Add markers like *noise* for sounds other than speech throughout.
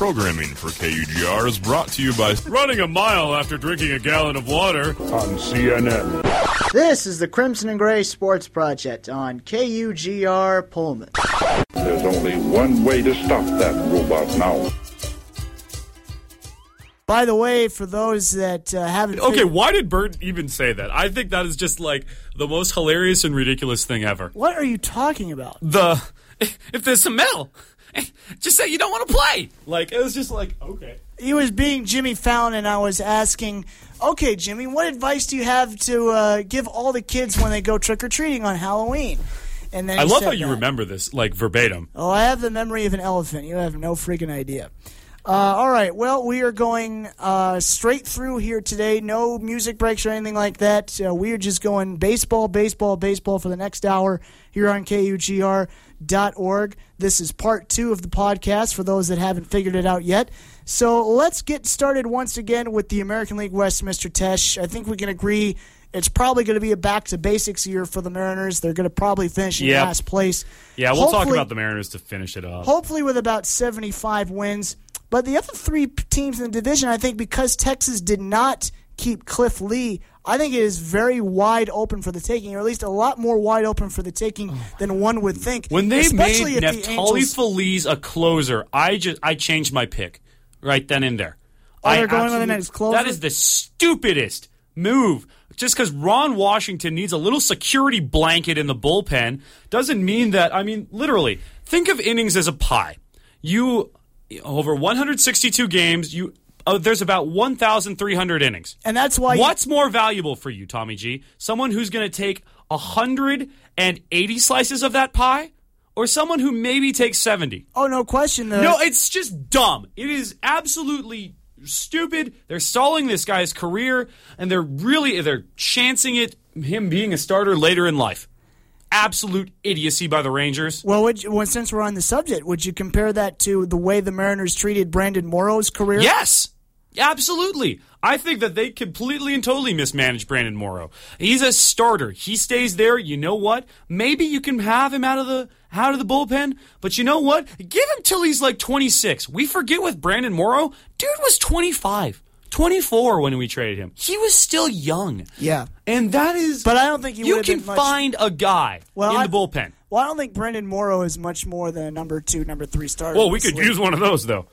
Programming for KUGR is brought to you by running a mile after drinking a gallon of water on CNN. This is the Crimson and Gray Sports Project on KUGR Pullman. There's only one way to stop that robot now. By the way, for those that uh, haven't. Okay, why did Bert even say that? I think that is just like the most hilarious and ridiculous thing ever. What are you talking about? The *laughs* if there's some metal, *laughs* just say you don't want to play. Like it was just like okay. He was being Jimmy Fallon, and I was asking, okay, Jimmy, what advice do you have to uh, give all the kids when they go trick or treating on Halloween? And then I love how you that. remember this, like verbatim. Oh, I have the memory of an elephant. You have no freaking idea. Uh, all right. Well, we are going uh, straight through here today. No music breaks or anything like that. Uh, we are just going baseball, baseball, baseball for the next hour here on KUGR.org. This is part two of the podcast for those that haven't figured it out yet. So let's get started once again with the American League West, Mr. Tesh. I think we can agree it's probably going to be a back to basics year for the Mariners. They're going to probably finish in yep. last place. Yeah, we'll hopefully, talk about the Mariners to finish it up. Hopefully, with about 75 wins. But the other three teams in the division, I think, because Texas did not keep Cliff Lee, I think it is very wide open for the taking, or at least a lot more wide open for the taking oh than one would think. When they Especially made Neftali Feliz a closer, I just I changed my pick right then and there. Oh, they're going with the next closer. That is the stupidest move. Just because Ron Washington needs a little security blanket in the bullpen doesn't mean that. I mean, literally, think of innings as a pie. You over 162 games, you uh, there's about 1,300 innings. And that's why. What's more valuable for you, Tommy G? Someone who's going to take 180 slices of that pie? Or someone who maybe takes 70? Oh, no question. Though. No, it's just dumb. It is absolutely stupid. They're stalling this guy's career, and they're really they're chancing it him being a starter later in life absolute idiocy by the Rangers. Well, you, well, since we're on the subject, would you compare that to the way the Mariners treated Brandon Morrow's career? Yes, absolutely. I think that they completely and totally mismanaged Brandon Morrow. He's a starter. He stays there. You know what? Maybe you can have him out of the out of the bullpen, but you know what? Give him till he's like 26. We forget with Brandon Morrow, dude was 25. 24 when we traded him. He was still young. Yeah. And that is. But I don't think you can find a guy well, in I, the bullpen. Well, I don't think Brandon Morrow is much more than a number two, number three starter. Well, we could league. use one of those, though.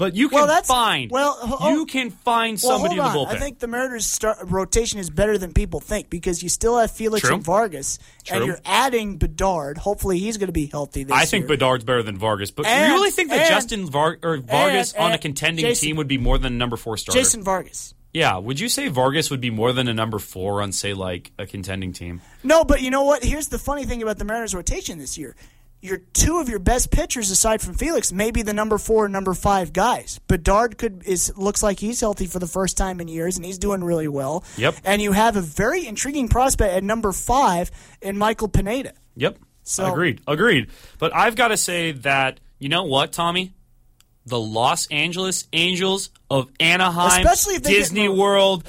But you can well, that's, find well, oh, you can find somebody well, in the bullpen. I think the Mariners start, rotation is better than people think because you still have Felix True. and Vargas, True. and you're adding Bedard. Hopefully, he's going to be healthy. This I year. I think. Bedard's better than Vargas. But and, you really think that and, Justin Var- or Vargas and, on a contending Jason, team would be more than a number four starter? Jason Vargas. Yeah, would you say Vargas would be more than a number four on, say, like a contending team? No, but you know what? Here's the funny thing about the Mariners' rotation this year. Your two of your best pitchers, aside from Felix, may be the number four and number five guys. Bedard could is looks like he's healthy for the first time in years, and he's doing really well. Yep. And you have a very intriguing prospect at number five in Michael Pineda. Yep. So agreed, agreed. But I've got to say that you know what, Tommy, the Los Angeles Angels of Anaheim, especially Disney World,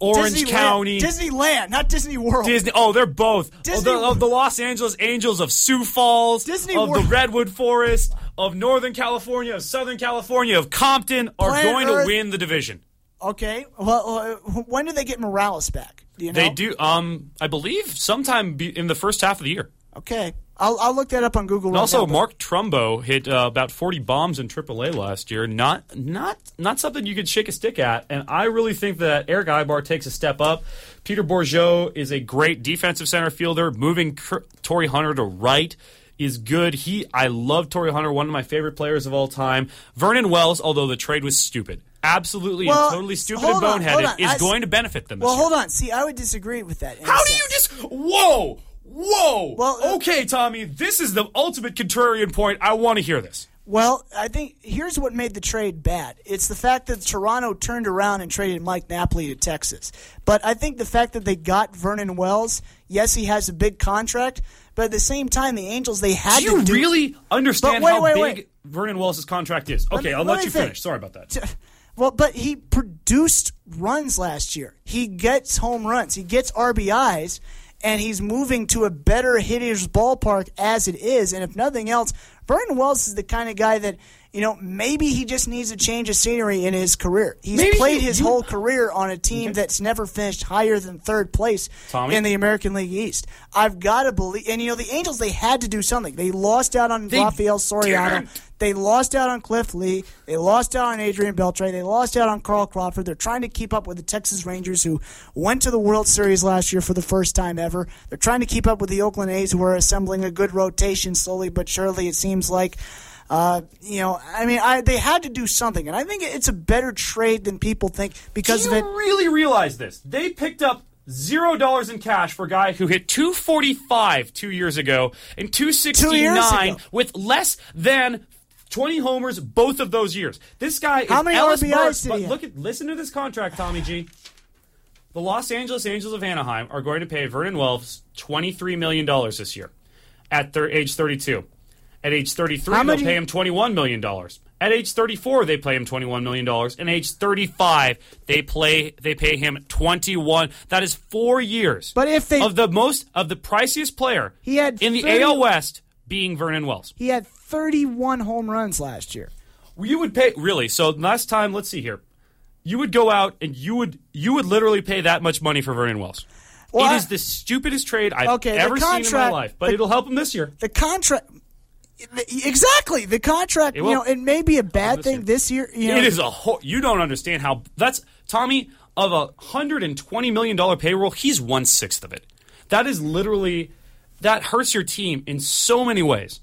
Orange Disneyland, County, Disneyland, not Disney World. Disney. Oh, they're both. Disney, of, the, of the Los Angeles Angels of Sioux Falls, Disney of World. the Redwood Forest, of Northern California, of Southern California, of Compton are Planet going Earth. to win the division. Okay. Well, uh, when do they get Morales back? Do you know? They do. Um, I believe sometime in the first half of the year. Okay. I'll, I'll look that up on Google. Right also, now, Mark Trumbo hit uh, about 40 bombs in AAA last year. Not not not something you could shake a stick at. And I really think that Erick Aybar takes a step up. Peter Bourjos is a great defensive center fielder. Moving Torii Torii Hunter to right is good. He I love Torii Hunter, one of my favorite players of all time. Vernon Wells, although the trade was stupid. Absolutely well, and totally stupid and boneheaded, on, is I, going to benefit them. well, year. hold on. See, I would disagree with that. How do you just? Whoa! Whoa! Well, uh, okay, Tommy, this is the ultimate contrarian point. I want to hear this. Well, I think here's what made the trade bad. It's the fact that Toronto turned around and traded Mike Napoli to Texas. But I think the fact that they got Vernon Wells, yes, he has a big contract, but at the same time, the Angels they had do you to do, really understand wait, how wait, big wait. Vernon Wells' contract is? Okay, me, I'll let, let you think. finish. Sorry about that. *laughs* Well, but he produced runs last year. He gets home runs. He gets RBIs and he's moving to a better hitter's ballpark as it is. And if nothing else, Vernon Wells is the kind of guy that you know maybe he just needs a change of scenery in his career. He's Maybe played you- his you- whole career on a team that's never finished higher than third place Tommy? in the American League East. I've got to believe, and you know the Angels they had to do something. They lost out on They Rafael Soriano. didn't. They lost out on Cliff Lee. They lost out on Adrian Beltre. They lost out on Carl Crawford. They're trying to keep up with the Texas Rangers, who went to the World Series last year for the first time ever. They're trying to keep up with the Oakland A's, who are assembling a good rotation slowly but surely. It seems like. Uh, you know, I mean, I, they had to do something, and I think it's a better trade than people think because Do of you it. really realize this? They picked up zero dollars in cash for a guy who hit 245 two years ago and 269 ago. with less than 20 homers both of those years. This guy How is many Ellis RBIs but look at listen to this contract, Tommy G. The Los Angeles Angels of Anaheim are going to pay Vernon Wells $23 million this year at thir- age 32. At age 33, How they'll pay him $21 million. At age 34, they pay him $21 million. And age 35, they play they pay him 21. That is four years. But if they- of the most of the priciest player He had in the 30 AL West being Vernon Wells. He had 31 home runs last year. You would pay really. So last time, let's see here. You would go out and you would you would literally pay that much money for Vernon Wells. Well, it I- is the stupidest trade I've Okay, ever seen in my life, but the- it'll help him this year. The contract. Exactly. The contract, you know, it may be a bad thing this year. You know, It is a whole. You don't understand how that's Tommy of a hundred and twenty million dollar payroll. He's one sixth of it. That is literally that hurts your team in so many ways.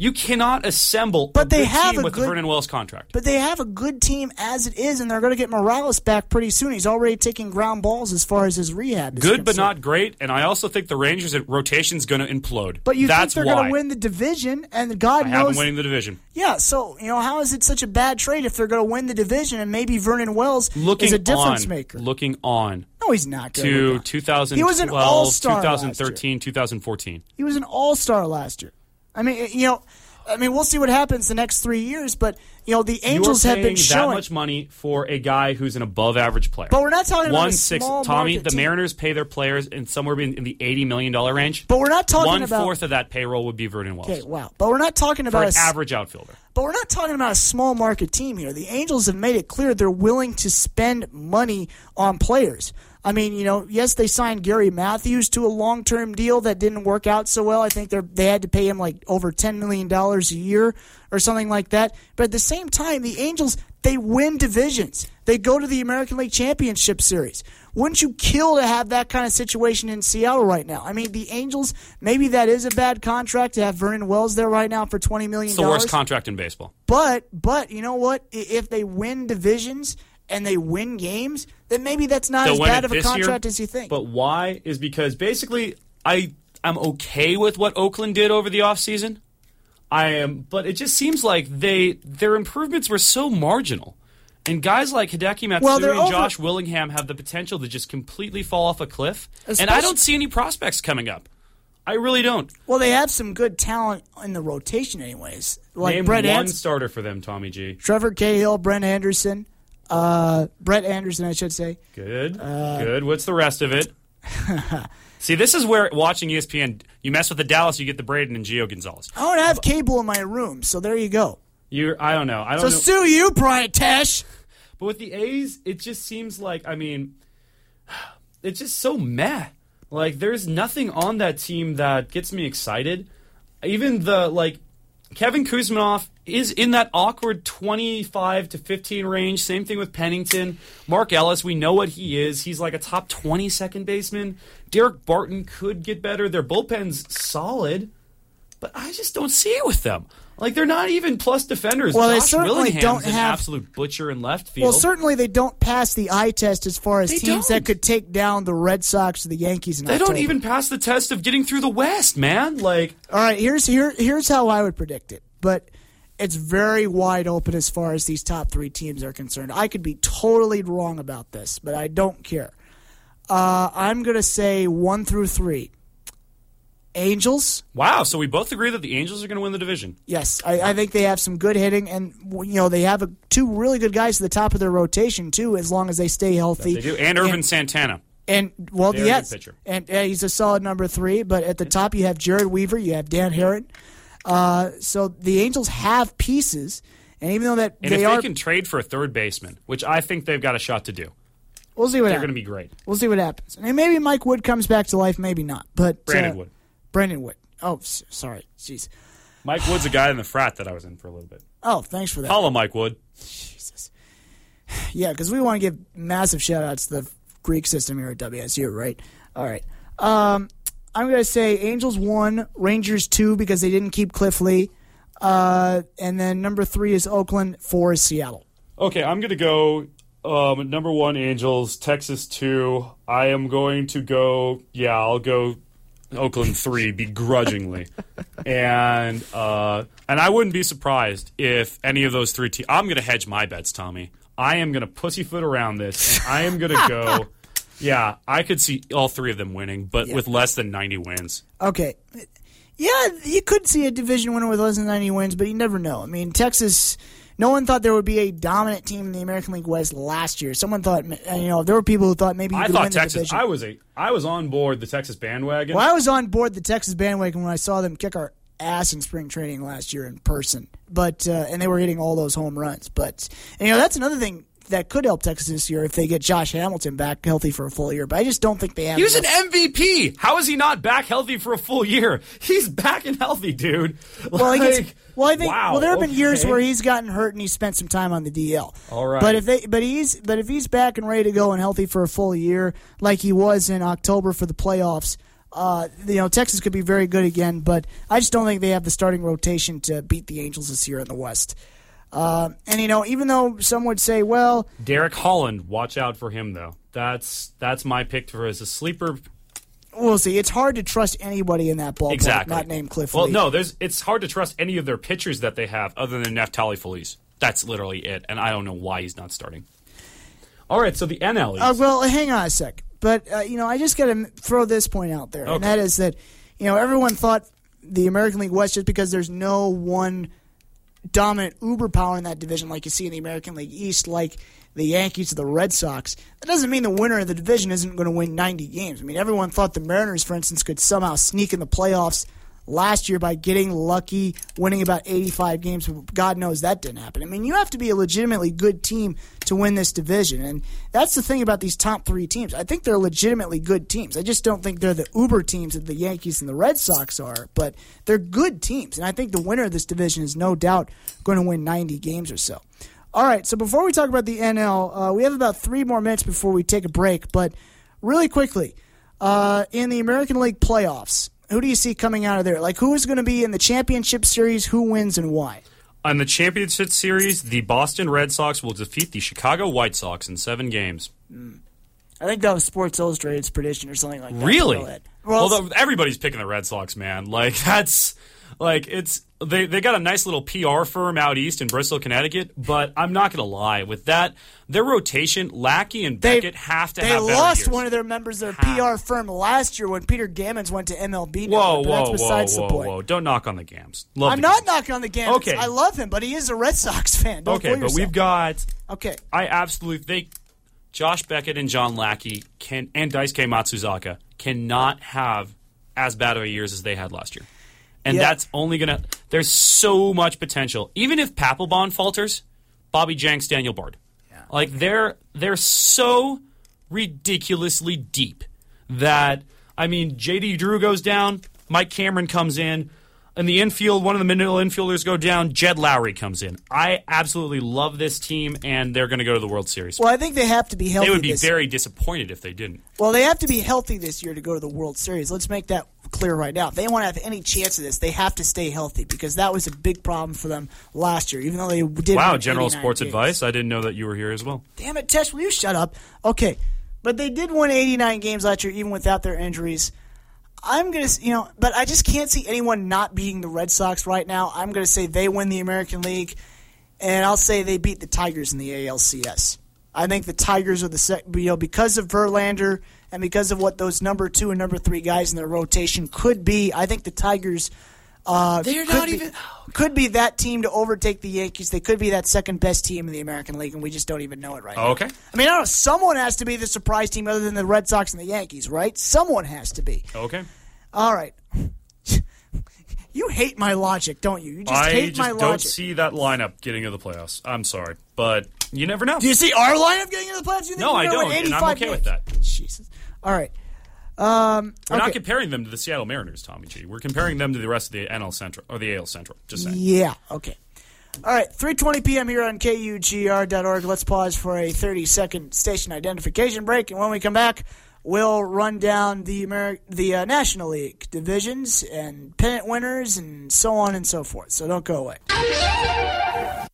You cannot assemble But a they have team a with good- the Vernon Wells contract. But they have a good team as it is, and they're going to get Morales back pretty soon. He's already taking ground balls as far as his rehab is Good, but not great. And I also think the Rangers' at rotation's going to implode. But you That's think they're going to win the division, and God I knows. winning the division. Yeah, so you know how is it such a bad trade if they're going to win the division and maybe Vernon Wells Looking is a difference on, maker? Looking on no, he's not. Good to with 2012, He was an all-star 2013, 2014. He was an all star last year. I mean, you know, I mean, we'll see what happens the next three years, but you know, the Angels have been showing. that much money for a guy who's an above average player. But we're not talking about one a six. small Tommy, the team. Mariners pay their players in somewhere in the eighty million dollar range. But we're not talking one about. fourth of that payroll would be Vernon Wells Okay, wow. But we're not talking for about an a, average outfielder. But we're not talking about a small market team here. The Angels have made it clear they're willing to spend money on players. I mean, you know, yes, they signed Gary Matthews to a long-term deal that didn't work out so well. I think they they had to pay him like over ten million dollars a year or something like that. But at the same time, the Angels they win divisions. They go to the American League Championship Series. Wouldn't you kill to have that kind of situation in Seattle right now? I mean, the Angels maybe that is a bad contract to have Vernon Wells there right now for $20 million. It's the worst contract in baseball. But but you know what? If they win divisions and they win games, then maybe that's not They'll as bad of a this year, contract as you think. But why is because basically I I'm okay with what Oakland did over the offseason. I am but it just seems like they their improvements were so marginal. And guys like Hideki Matsui Well, and over- Josh Willingham have the potential to just completely fall off a cliff. and I don't see any prospects coming up. I really don't. well, they have some good talent in the rotation, anyways. Like Name Brett one starter for them, Tommy G. Trevor Cahill, Brent Anderson, uh, Brett Anderson, I should say. Good. Uh, Good. What's the rest of it? *laughs* See, this is where watching ESPN, you mess with the Dallas, you get the Braden and Gio Gonzalez. I don't have cable in my room, so there you go. You, I don't know. I don't So know. sue you, Brian Tesh. But with the A's, it just seems like I mean, *sighs* it's just so meh. Like there's nothing on that team that gets me excited. Even the like Kevin Kouzmanoff is in that awkward 25 to 15 range. Same thing with Pennington. Mark Ellis, we know what he is. He's like a top 20 second baseman. Daric Barton could get better. Their bullpen's solid, but I just don't see it with them. Like they're not even plus defenders. Well, they certainly Willingham's don't have- absolute butcher in left field. Well, certainly they don't pass the eye test as far as They teams don't. that could take down the Red Sox or the Yankees. They don't even pass the test of getting through the West, man. Like, All right, here's here here's how I would predict it, but it's very wide open as far as these top three teams are concerned. I could be totally wrong about this, but I don't care. Uh, I'm gonna say one through three. Angels, wow. So we both agree that the Angels are going to win the division. yes, I, I think they have some good hitting, and you know they have a, two really good guys at the top of their rotation too, as long as they stay healthy. They do. And Ervin Santana. And well, yes, pitcher. and uh, he's a solid number three. But at the top, you have Jered Weaver, you have Dan Haren, Uh, so the Angels have pieces, and even though that And they if are, can trade for a third baseman, which I think they've got a shot to do, we'll see what they're going to be great. We'll see what happens. And maybe Mike Wood comes back to life, maybe not. But Brandon uh, Wood. Brandon Wood. Oh, sorry. Jeez. Mike Wood's a guy in the frat that I was in for a little bit. Oh, thanks for that. Hello, Mike Wood. Jesus. *sighs* Yeah, because we want to give massive shout outs to the Greek system here at WSU, right? All right. Um, I'm going to say Angels 1, Rangers 2 because they didn't keep Cliff Lee. Uh, and then number 3 is Oakland, 4 is Seattle. Okay, I'm going to go um, number one, Angels, Texas two. I am going to go, yeah, I'll go Oakland three begrudgingly. *laughs* and uh, and I wouldn't be surprised if any of those three teams. I'm going to hedge my bets, Tommy. I am going to pussyfoot around this, and I am going to go. *laughs* Yeah, I could see all three of them winning, but with less than 90 wins. Okay. Yeah, you could see a division winner with less than 90 wins, but you never know. I mean, Texas, no one thought there would be a dominant team in the American League West last year. Someone thought, you know, there were people who thought maybe I thought win the Texas. division. I was a. I was on board the Texas bandwagon. Well, I was on board the Texas bandwagon when I saw them kick our ass in spring training last year in person. But uh, and they were hitting all those home runs. But you know that's another thing that could help Texas this year if they get Josh Hamilton back healthy for a full year. But I just don't think they have. He was an MVP. How is he not back healthy for a full year? He's back and healthy, dude. well, he Like, gets, well, I think wow, well there have been years where he's gotten hurt and he spent some time on the DL. All right. But if they but he's but if he's back and ready to go and healthy for a full year like he was in October for the playoffs. Uh, you know, Texas could be very good again, but I just don't think they have the starting rotation to beat the Angels this year in the West. Uh, and you know, even though some would say, well, Derek Holland, watch out for him though. That's that's my pick for as a sleeper. we'll see. It's hard to trust anybody in that ballpark, Exactly. not named Cliff Well, Lee. no, there's. It's hard to trust any of their pitchers that they have other than Neftali Feliz. That's literally it, and I don't know why he's not starting. All right, so the NL is Uh, well, hang on a sec. But uh, you know, I just got to throw this point out there, and that is that you know everyone thought the American League West just because there's no one dominant uber power in that division like you see in the American League East, like the Yankees or the Red Sox. That doesn't mean the winner of the division isn't going to win 90 games. I mean, everyone thought the Mariners, for instance, could somehow sneak in the playoffs last year by getting lucky, winning about 85 games. God knows that didn't happen. I mean, you have to be a legitimately good team to win this division. And that's the thing about these top three teams. I think they're legitimately good teams. I just don't think they're the uber teams that the Yankees and the Red Sox are, but they're good teams. And I think the winner of this division is no doubt going to win 90 games or so. All right, so before we talk about the NL, uh, we have about three more minutes before we take a break. But really quickly, uh, in the American League playoffs, who do you see coming out of there? Like, who is going to be in the championship series? Who wins and why? on the championship series. The Boston Red Sox will defeat the Chicago White Sox in seven games. I think that was Sports Illustrated's prediction or something like that. Really? Well, Well, the, everybody's picking the Red Sox, man. Like *laughs* that's like it's they they got a nice little PR firm out east in Bristol, Connecticut. But I'm not gonna lie, with that their rotation, Lackey and they, Beckett have to they have lost years. one of their members of their Have. PR firm last year when Peter Gammons went to MLB. Whoa, that's whoa, besides whoa, the whoa, whoa! Don't knock on the Gams. Love I'm the not Gams. knocking on the Gammons. Okay. I love him, but he is a Red Sox fan. Don't Okay, but yourself. we've got okay. I absolutely think Josh Beckett and John Lackey can and Daisuke Matsuzaka cannot have as bad of a years as they had last year. And Yeah. that's only gonna there's so much potential. Even if Papelbon falters, Bobby Jenks, Daniel Bard. Like they're they're so ridiculously deep that I mean JD Drew goes down, Mike Cameron comes in. In the infield, one of the middle infielders go down. Jed Lowrie comes in. I absolutely love this team, and they're going to go to the World Series. Well, I think they have to be healthy. they would be very disappointed if they didn't. Well, they have to be healthy this year to go to the World Series. Let's make that clear right now. If they want to have any chance of this, they have to stay healthy because that was a big problem for them last year. Even though they did. Wow, general sports games. advice. I didn't know that you were here as well. Damn it, Tesh, will you shut up? Okay, but they did win 89 games last year, even without their injuries. I'm gonna, you know, but I just can't see anyone not beating the Red Sox right now. I'm gonna say they win the American League, and I'll say they beat the Tigers in the ALCS. I think the Tigers are the you know, because of Verlander and because of what those number two and number three guys in their rotation could be. I think the Tigers. Uh, They're could not be- even- could be that team to overtake the Yankees. They could be that second best team in the American League, and we just don't even know it right now. Okay. I mean, I don't know. Someone has to be the surprise team other than the Red Sox and the Yankees, right? Someone has to be. Okay. All right. *laughs* You hate my logic, don't you? You just I hate just my don't see that lineup getting into the playoffs. I'm sorry, but you never know. Do you see our lineup getting into the playoffs? You think No, I don't, and I'm 85 okay with that. Jesus. All right. Um, We're okay. not comparing them to the Seattle Mariners, Tommy G. We're comparing them to the rest of the NL Central or the AL Central. Just saying. Yeah. Okay. All right. 3:20 p.m. here on KUGR.org. Let's pause for a 30-second station identification break, and when we come back, we'll run down the Ameri- the uh, National League divisions and pennant winners and so on and so forth. So don't go away.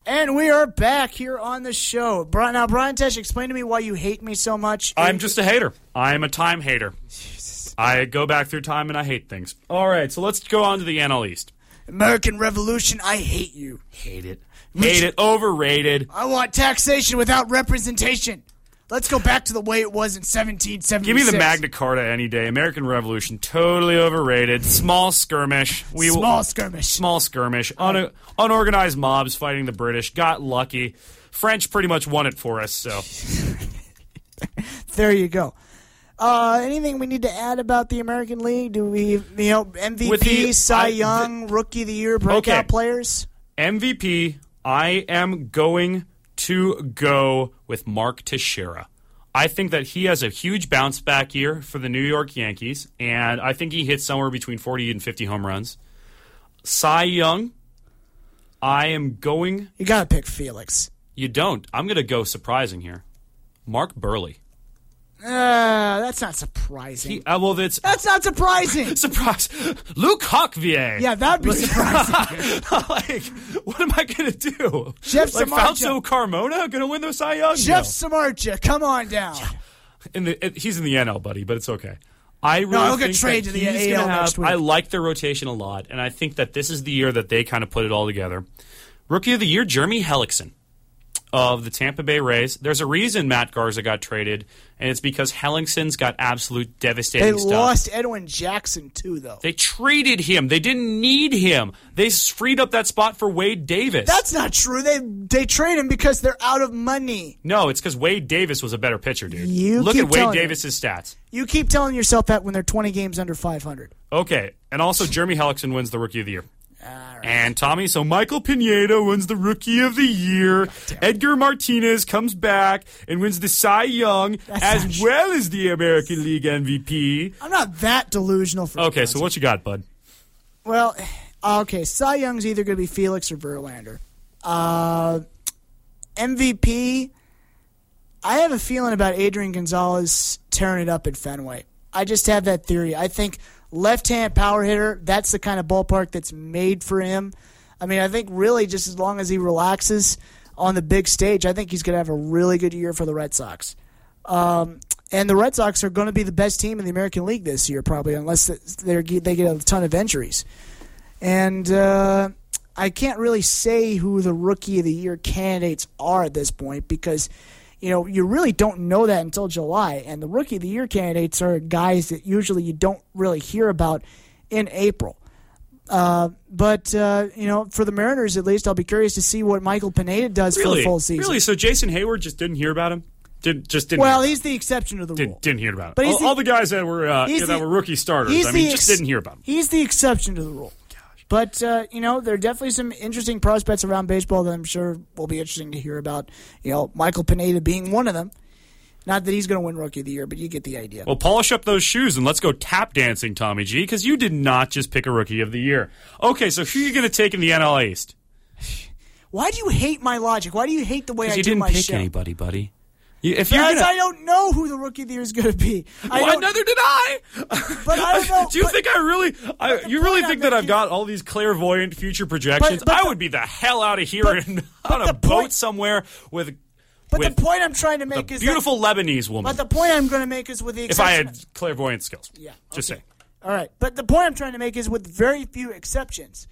And we are back here on the show. Now, Brian Tesh, explain to me why you hate me so much. I'm just a hater. I'm a time hater. I go back through time and I hate things. All right, so let's go on to the NL East. American Revolution. I hate you. Hate it. Hate it. Overrated. I want taxation without representation. Let's go back to the way it was in 1776. Give me the Magna Carta any day. American Revolution, totally overrated. Small skirmish. We Small skirmish. small skirmish. Un- unorganized mobs fighting the British. Got lucky. French pretty much won it for us. So *laughs* There you go. Uh, anything we need to add about the American League? Do we, you know, MVP, With the- Cy I- Young, Rookie of the Year, breakout Okay. players? MVP. I am going to go with Mark Teixeira. I think that he has a huge bounce back year for the New York Yankees, and I think he hits somewhere between 40 and 50 home runs. Cy Young, I am going. You got to pick Felix. You don't. I'm going to go surprising here. Mark Buehrle. Uh, that's not surprising. He, uh, well, that's that's not surprising. *laughs* surprise. Luke Hochevar. yeah, that'd be surprising. *laughs* like, what am I going to do? Jeff like Samardzija. Fausto Carmona going to win the Cy Young? Jeff No. Samardzija, come on down. in the it, he's in the NL, buddy, but it's okay. I really he'll get think traded that to the AL have, next week. I like their rotation a lot, and I think that this is the year that they kind of put it all together. Rookie of the year, Jeremy Hellickson of the Tampa Bay Rays. There's a reason Matt Garza got traded, and it's because Hellickson's got absolute devastating They stuff. lost Edwin Jackson, too, though. They traded him. They didn't need him. They freed up that spot for Wade Davis. That's not true. They they trade him because they're out of money. no, it's because Wade Davis was a better pitcher, dude. You Look at Wade. Davis's stats. You keep telling yourself that when they're 20 games under 500. Okay, and also Jeremy Hellickson wins the Rookie of the Year. And Tommy, so Michael Pineda wins the Rookie of the Year. Edgar Martinez comes back and wins the Cy Young That's as well as the American League MVP. I'm not that delusional for Okay, so what you got, bud? Well, okay, Cy Young's either going to be Felix or Verlander. Uh, MVP, I have a feeling about Adrian Gonzalez tearing it up at Fenway. I just have that theory. I think left-hand power hitter, that's the kind of ballpark that's made for him. I mean, I think really just as long as he relaxes on the big stage, I think he's going to have a really good year for the Red Sox. Um, and the Red Sox are going to be the best team in the American League this year, probably, unless they get a ton of injuries. And uh, I can't really say who the Rookie of the Year candidates are at this point because, you know, you really don't know that until July. And the Rookie of the Year candidates are guys that usually you don't really hear about in April. Uh, but uh, you know, for the Mariners at least, I'll be curious to see what Michael Pineda does for the full season. Really? So Jason Heyward just didn't hear about him? Didn't just didn't Well, he's the exception to the rule. did, didn't hear about him. But all, the- all the guys that were uh, he's that the- were rookie starters, I mean, the just didn't hear about him. He's the exception to the rule. But uh, you know, there are definitely some interesting prospects around baseball that I'm sure will be interesting to hear about. You know, Michael Pineda being one of them. Not that he's going to win Rookie of the Year, but you get the idea. Well, polish up those shoes and let's go tap dancing, Tommy G, because you did not just pick a rookie of the year. Okay, so who are you going to take in the NL East? *sighs* Why do you hate my logic? Why do you hate the way I you do didn't my pick show? anybody, buddy. If you're Because gonna, I don't know who the Rookie of the Year is going to be. I don't, neither did I. But I don't *laughs* know- Do you but- think I really? I, you really think I'm that I've got all these clairvoyant future projections? but I the- would be the hell out of here but- and on a boat point- somewhere with but with the point I'm trying to make is beautiful That, Lebanese woman. but the point I'm going to make is with the if I had clairvoyant skills, Yeah. just okay. saying. All right. But the point I'm trying to make is with very few exceptions,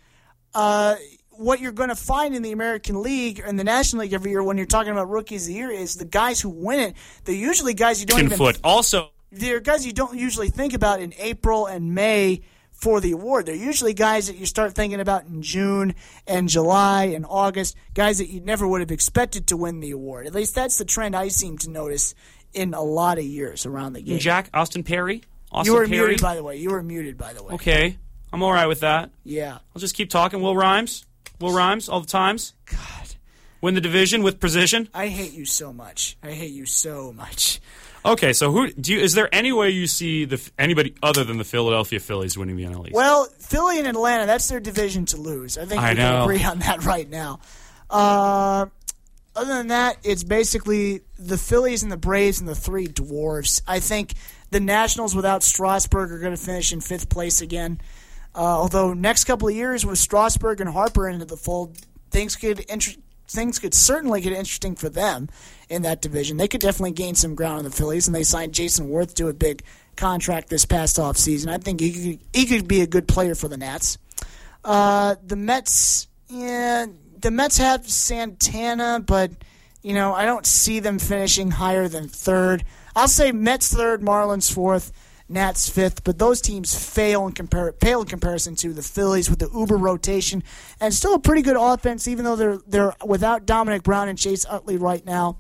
uh, what you're going to find in the American League and the National League every year when you're talking about rookies of the year is the guys who win it. They're usually guys you don't even. foot. Also, They're guys you don't usually think about in April and May for the award. They're usually guys that you start thinking about in June and July and August. Guys that you never would have expected to win the award. At least that's the trend I seem to notice in a lot of years around the game. Jack Austin Perry. Austin You were Perry. muted, by the way. You were muted, by the way. Okay. I'm all right with that. Yeah. I'll just keep talking. Will Rhymes. Will Rhymes all the times. God, Win the division with precision. I hate you so much. I hate you so much. Okay, so who do you? Is there any way you see the anybody other than the Philadelphia Phillies winning the NL East? Well, Philly and Atlanta, that's their division to lose. I think I we can agree on that *laughs* right now. Uh, other than that, it's basically the Phillies and the Braves and the three dwarfs. I think the Nationals without Strasburg are going to finish in fifth place again. Uh, although next couple of years with Strasburg and Harper into the fold, things could inter- things could certainly get interesting for them in that division. They could definitely gain some ground on the Phillies, and they signed Jayson Werth to a big contract this past offseason. I think he could, he could be a good player for the Nats. Uh, the Mets, yeah, the Mets have Santana, but you know I don't see them finishing higher than third. I'll say Mets third, Marlins fourth, Nats fifth, but those teams fail in compar- pale in comparison to the Phillies with the Uber rotation and still a pretty good offense, even though they're they're without Domonic Brown and Chase Utley right now.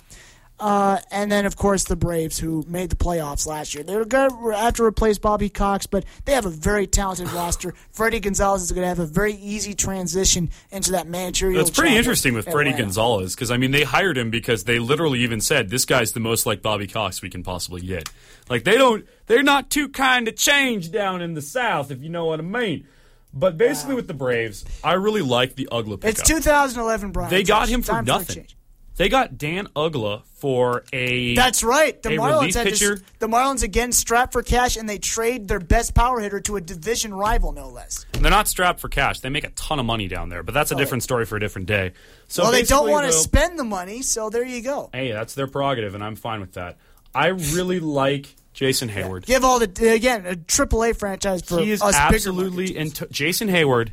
Uh, and then, of course, the Braves, who made the playoffs last year. They're going to have to replace Bobby Cox, but they have a very talented *sighs* roster. Fredi Gonzalez is going to have a very easy transition into that managerial. It's pretty interesting with Fredi Atlanta. Gonzalez because I mean they hired him because they literally even said this guy's the most like Bobby Cox we can possibly get. Like they don't, they're not too kind to change down in the South, if you know what I mean. But basically, with the Braves, I really like the Uggla pickup. It's 2011, Brian. They got him for time nothing. change. They got Dan Uggla for a That's right. The Marlins had pitcher? This, the Marlins again strapped for cash, and they trade their best power hitter to a division rival, no less. They're not strapped for cash. They make a ton of money down there, but that's a different story for a different day. So Oh, Well, they don't want to spend the money, so there you go. Hey, that's their prerogative, and I'm fine with that. I really like Jason Heyward. Give all the again a AAA franchise for he is absolutely into Jason Heyward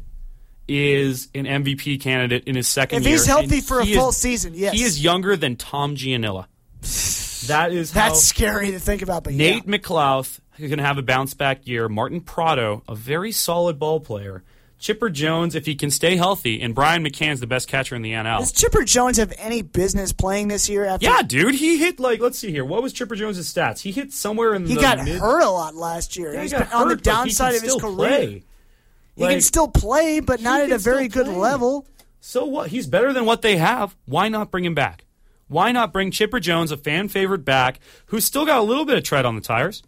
is an MVP candidate in his second If year. If he's healthy for a full is- season, yes. He is younger than Tom Gianilla. That is how That's scary to think about, but Nate yeah. McLouth is going to have a bounce back year. Martin Prado, a very solid ball player. Chipper Jones, if he can stay healthy, and Brian McCann's the best catcher in the NL. Does Chipper Jones have any business playing this year? After Yeah, dude, he hit like let's see here. What was Chipper Jones' stats? He hit somewhere in the he the got mid- hurt a lot last year. Yeah, he He's got been on the hurt, he downside of his career. play. He can still play, but not at a very good play. level. So what? He's better than what they have. Why not bring him back? Why not bring Chipper Jones, a fan favorite, back who's still got a little bit of tread on the tires?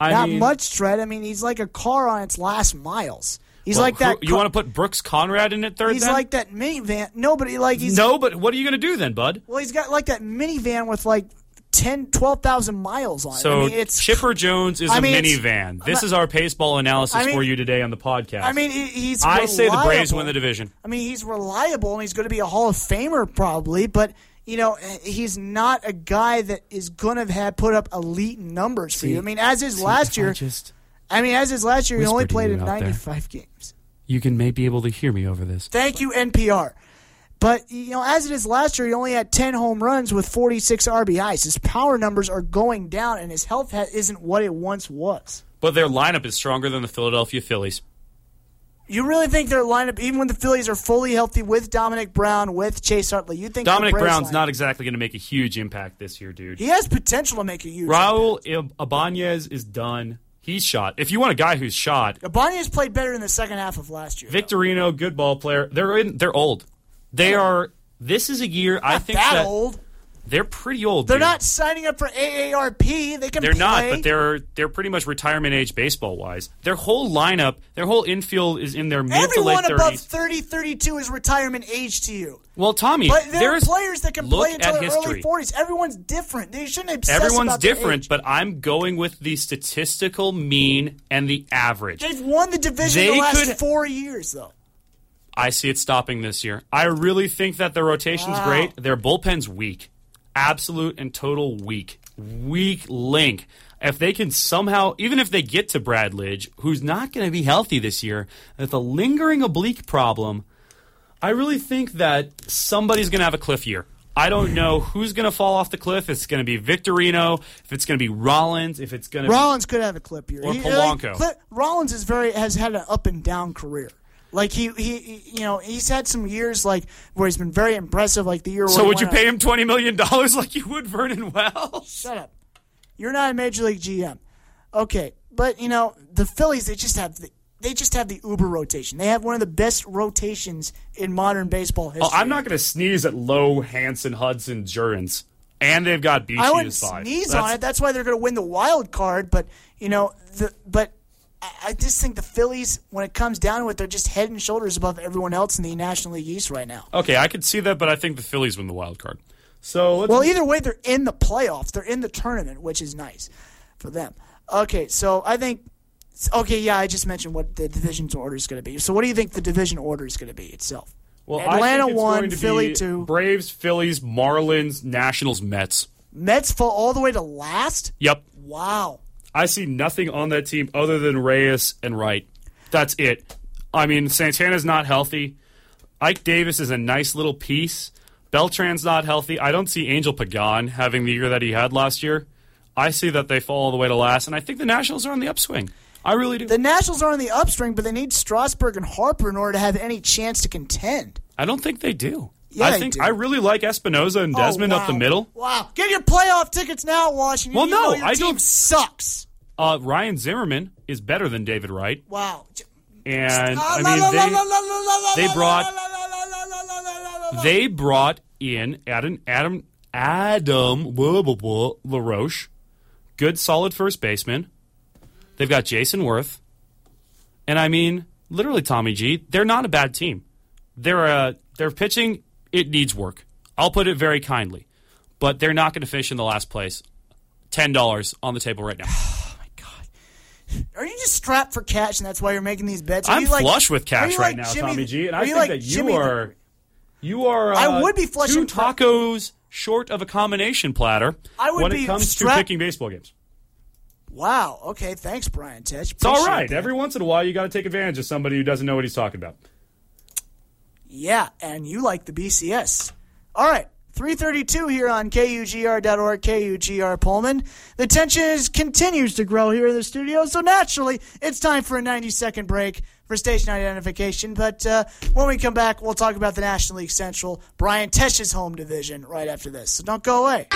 I Not mean, much tread. I mean, he's like a car on its last miles. He's well, like that. who- you want to put Brooks Conrad in at third? He's then? like that minivan. Nobody like he's no, but what are you going to do then, bud? well. He's got like that minivan with like 10, 12,000 miles on it. So I mean, it's Chipper Jones is I a mean, it's- minivan. This is our baseball analysis I mean- for you today on the podcast. I mean, he- he's. I say the Braves reliable. win the division. I mean, he's reliable and he's going to be a Hall of Famer probably, but you know, he's not a guy that is going to have put up elite numbers for you. I mean, as is last year. just I mean, as is last year, he only played in out there. 95 games. you can may be able to hear me over this. Thank you, NPR. But you know, as it is last year, he only had 10 home runs with 46 RBIs. His power numbers are going down, and his health ha- isn't what it once was. But their lineup is stronger than the Philadelphia Phillies. You really think their lineup, even when the Phillies are fully healthy with Domonic Brown, with Chase Utley, you think Domonic Brown's lineup- not exactly going to make a huge impact this year, dude. He has potential to make a huge. Raul Ibanez is done. He's shot. If you want a guy who's shot, Ibanez played better in the second half of last year. though. Victorino, good ball player. They're in, they're old. They are. This is a year I think that, that old. they're pretty old. They're dude. not signing up for AARP. They can. They're not, but they're they're pretty much retirement age baseball wise. Their whole lineup, their whole infield is in their mid Everyone to late above thirties. 30, 32 is retirement age to you. Well, Tommy, But there are players that can play until their history. early forties. Everyone's different. They shouldn't obsess Everyone's different, but I'm going with the statistical mean and the average. They've won the division They the last could- four years, though. I see it stopping this year. I really think that their rotation's Wow. great. Their bullpen's weak. Absolute and total weak. Weak link. If they can somehow, even if they get to Brad Lidge, who's not going to be healthy this year, with a lingering oblique problem, I really think that somebody's going to have a cliff year. I don't know who's going to fall off the cliff. It's going to be Victorino, if it's going to be Rollins, if it's going to be. Rollins could have a clip here. Or He- Polanco. Cli- Rollins is very has had an up and down career. Like he, he, he- you know, he's had some years like where he's been very impressive. Like the year. So he would you went pay him $20 million like you would Vernon Wells? Shut up. You're not a major league GM. Okay, but you know the Phillies. They just have the, they just have the uber rotation. They have one of the best rotations in modern baseball history. Oh, I'm not going to sneeze at Lowe, Hanson, Hudson, Jurrjens. And they've got Beachy I wouldn't as five. sneeze That's- on it. That's why they're going to win the wild card. But you know, the but I, I just think the Phillies, when it comes down to it, they're just head and shoulders above everyone else in the National League East right now. Okay, I could see that, but I think the Phillies win the wild card. So let's Well, either way, they're in the playoffs. They're in the tournament, which is nice for them. Okay, so I think. Okay, yeah, I just mentioned what the division's order is going to be. So, what do you think the division order is going to be itself? well, Atlanta one, Philly two, Braves, Phillies, Marlins, Nationals, Mets. Mets fall all the way to last. Yep, Wow. I see nothing on that team other than Reyes and Wright. That's it. I mean, Santana's not healthy. Ike Davis is a nice little piece. Beltran's not healthy. I don't see Angel Pagan having the year that he had last year. I see that they fall all the way to last, and I think the Nationals are on the upswing. I really do. The Nationals are on the upswing, but they need Strasburg and Harper in order to have any chance to contend. I don't think they do. Yeah, I think I really like Espinosa and Desmond oh, wow. up the middle. Wow, get your playoff tickets now, Washington. Well, you no, I team don't. Sucks. Uh, Ryan Zimmerman is better than David Wright. Wow. And I mean, they, they brought they brought in Adam Adam Adam blah, blah, blah, LaRoche, good solid first baseman. They've got Jayson Werth, and I mean, literally Tommy G. They're not a bad team. They're a, their pitching it needs work. I'll put it very kindly, but they're not going to finish in the last place. Ten dollars on the table right now. *sighs* Oh my God. Are you just strapped for cash, and that's why you're making these bets? Are I'm you like- flush with cash right like now, Jimmy- Tommy G, and I think like that you Jimmy- are you are. Uh, I would be flushing two tacos short of a combination platter I would when be it comes strapped- to picking baseball games. Wow. Okay. Thanks, Brian Tesh. It's all right. Every once in a while, you got to take advantage of somebody who doesn't know what he's talking about. Yeah, and you like the BCS. All right. 332 here on KUGR.org, KUGR Pullman. The tension is, continues to grow here in the studio, so naturally, it's time for a 90 second break for station identification. But uh, when we come back, we'll talk about the National League Central, Brian Tesh's home division, right after this. So don't go away.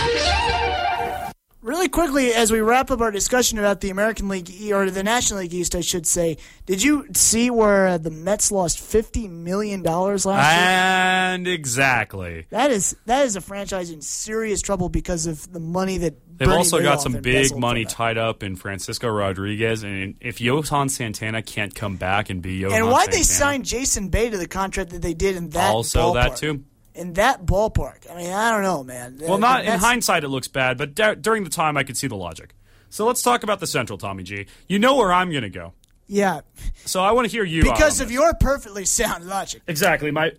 Really quickly, as we wrap up our discussion about the American League or the National League East, I should say, did you see where uh, the Mets lost fifty million dollars last year? And exactly. That is that is a franchise in serious trouble because of the money that They've Bernie also got some big money tied up in Francisco Rodriguez, and if Johan Santana can't come back and be Johan And why'd they signed Jason Bay to the contract that they did in that also ballpark? that too. In that ballpark, I mean, I don't know, man. Well, not in hindsight, it looks bad, but dur- during the time, I could see the logic. So let's talk about the Central, Tommy G. You know where I'm going to go, Yeah, so I want to hear you because of this. your perfectly sound logic. exactly my.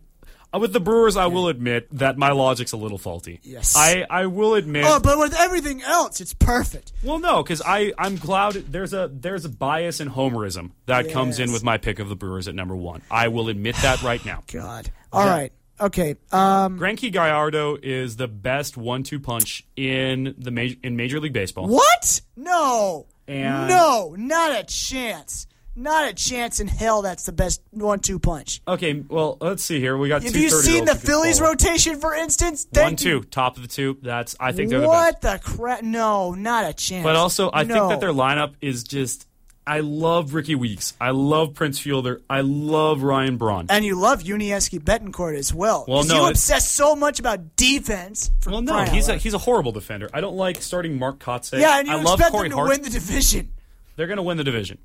uh, With the Brewers, I will admit that my logic's a little faulty. Yes. I, I will admit. Oh, but with everything else, it's perfect. Well, no, because I I'm glad there's a there's a bias and homerism that comes in with my pick of the Brewers at number one. I will admit that right now. God. All right. Okay. Um, Greinke Gallardo is the best one-two punch in the major in Major League Baseball. what? No. And- no, not a chance. Not a chance in hell. That's the best one-two punch. Okay, well, let's see here. We got Have you seen the 30-year-olds who can Phillies rotation, for instance? One Thank you. two, top of the two. That's I think they're the best. What the crap? No, not a chance. But also, I no. think that their lineup is just. I love Rickie Weeks. I love Prince Fielder. I love Ryan Braun. And you love Yuniesky Betancourt as well. Well, 'Cause no, you it's- obsess so much about defense. For well, no, crying he's a he's a horrible defender. I don't like starting Mark Kotsay. yeah, and you I love expect Corey them to Hart. win the division They're going to win the division.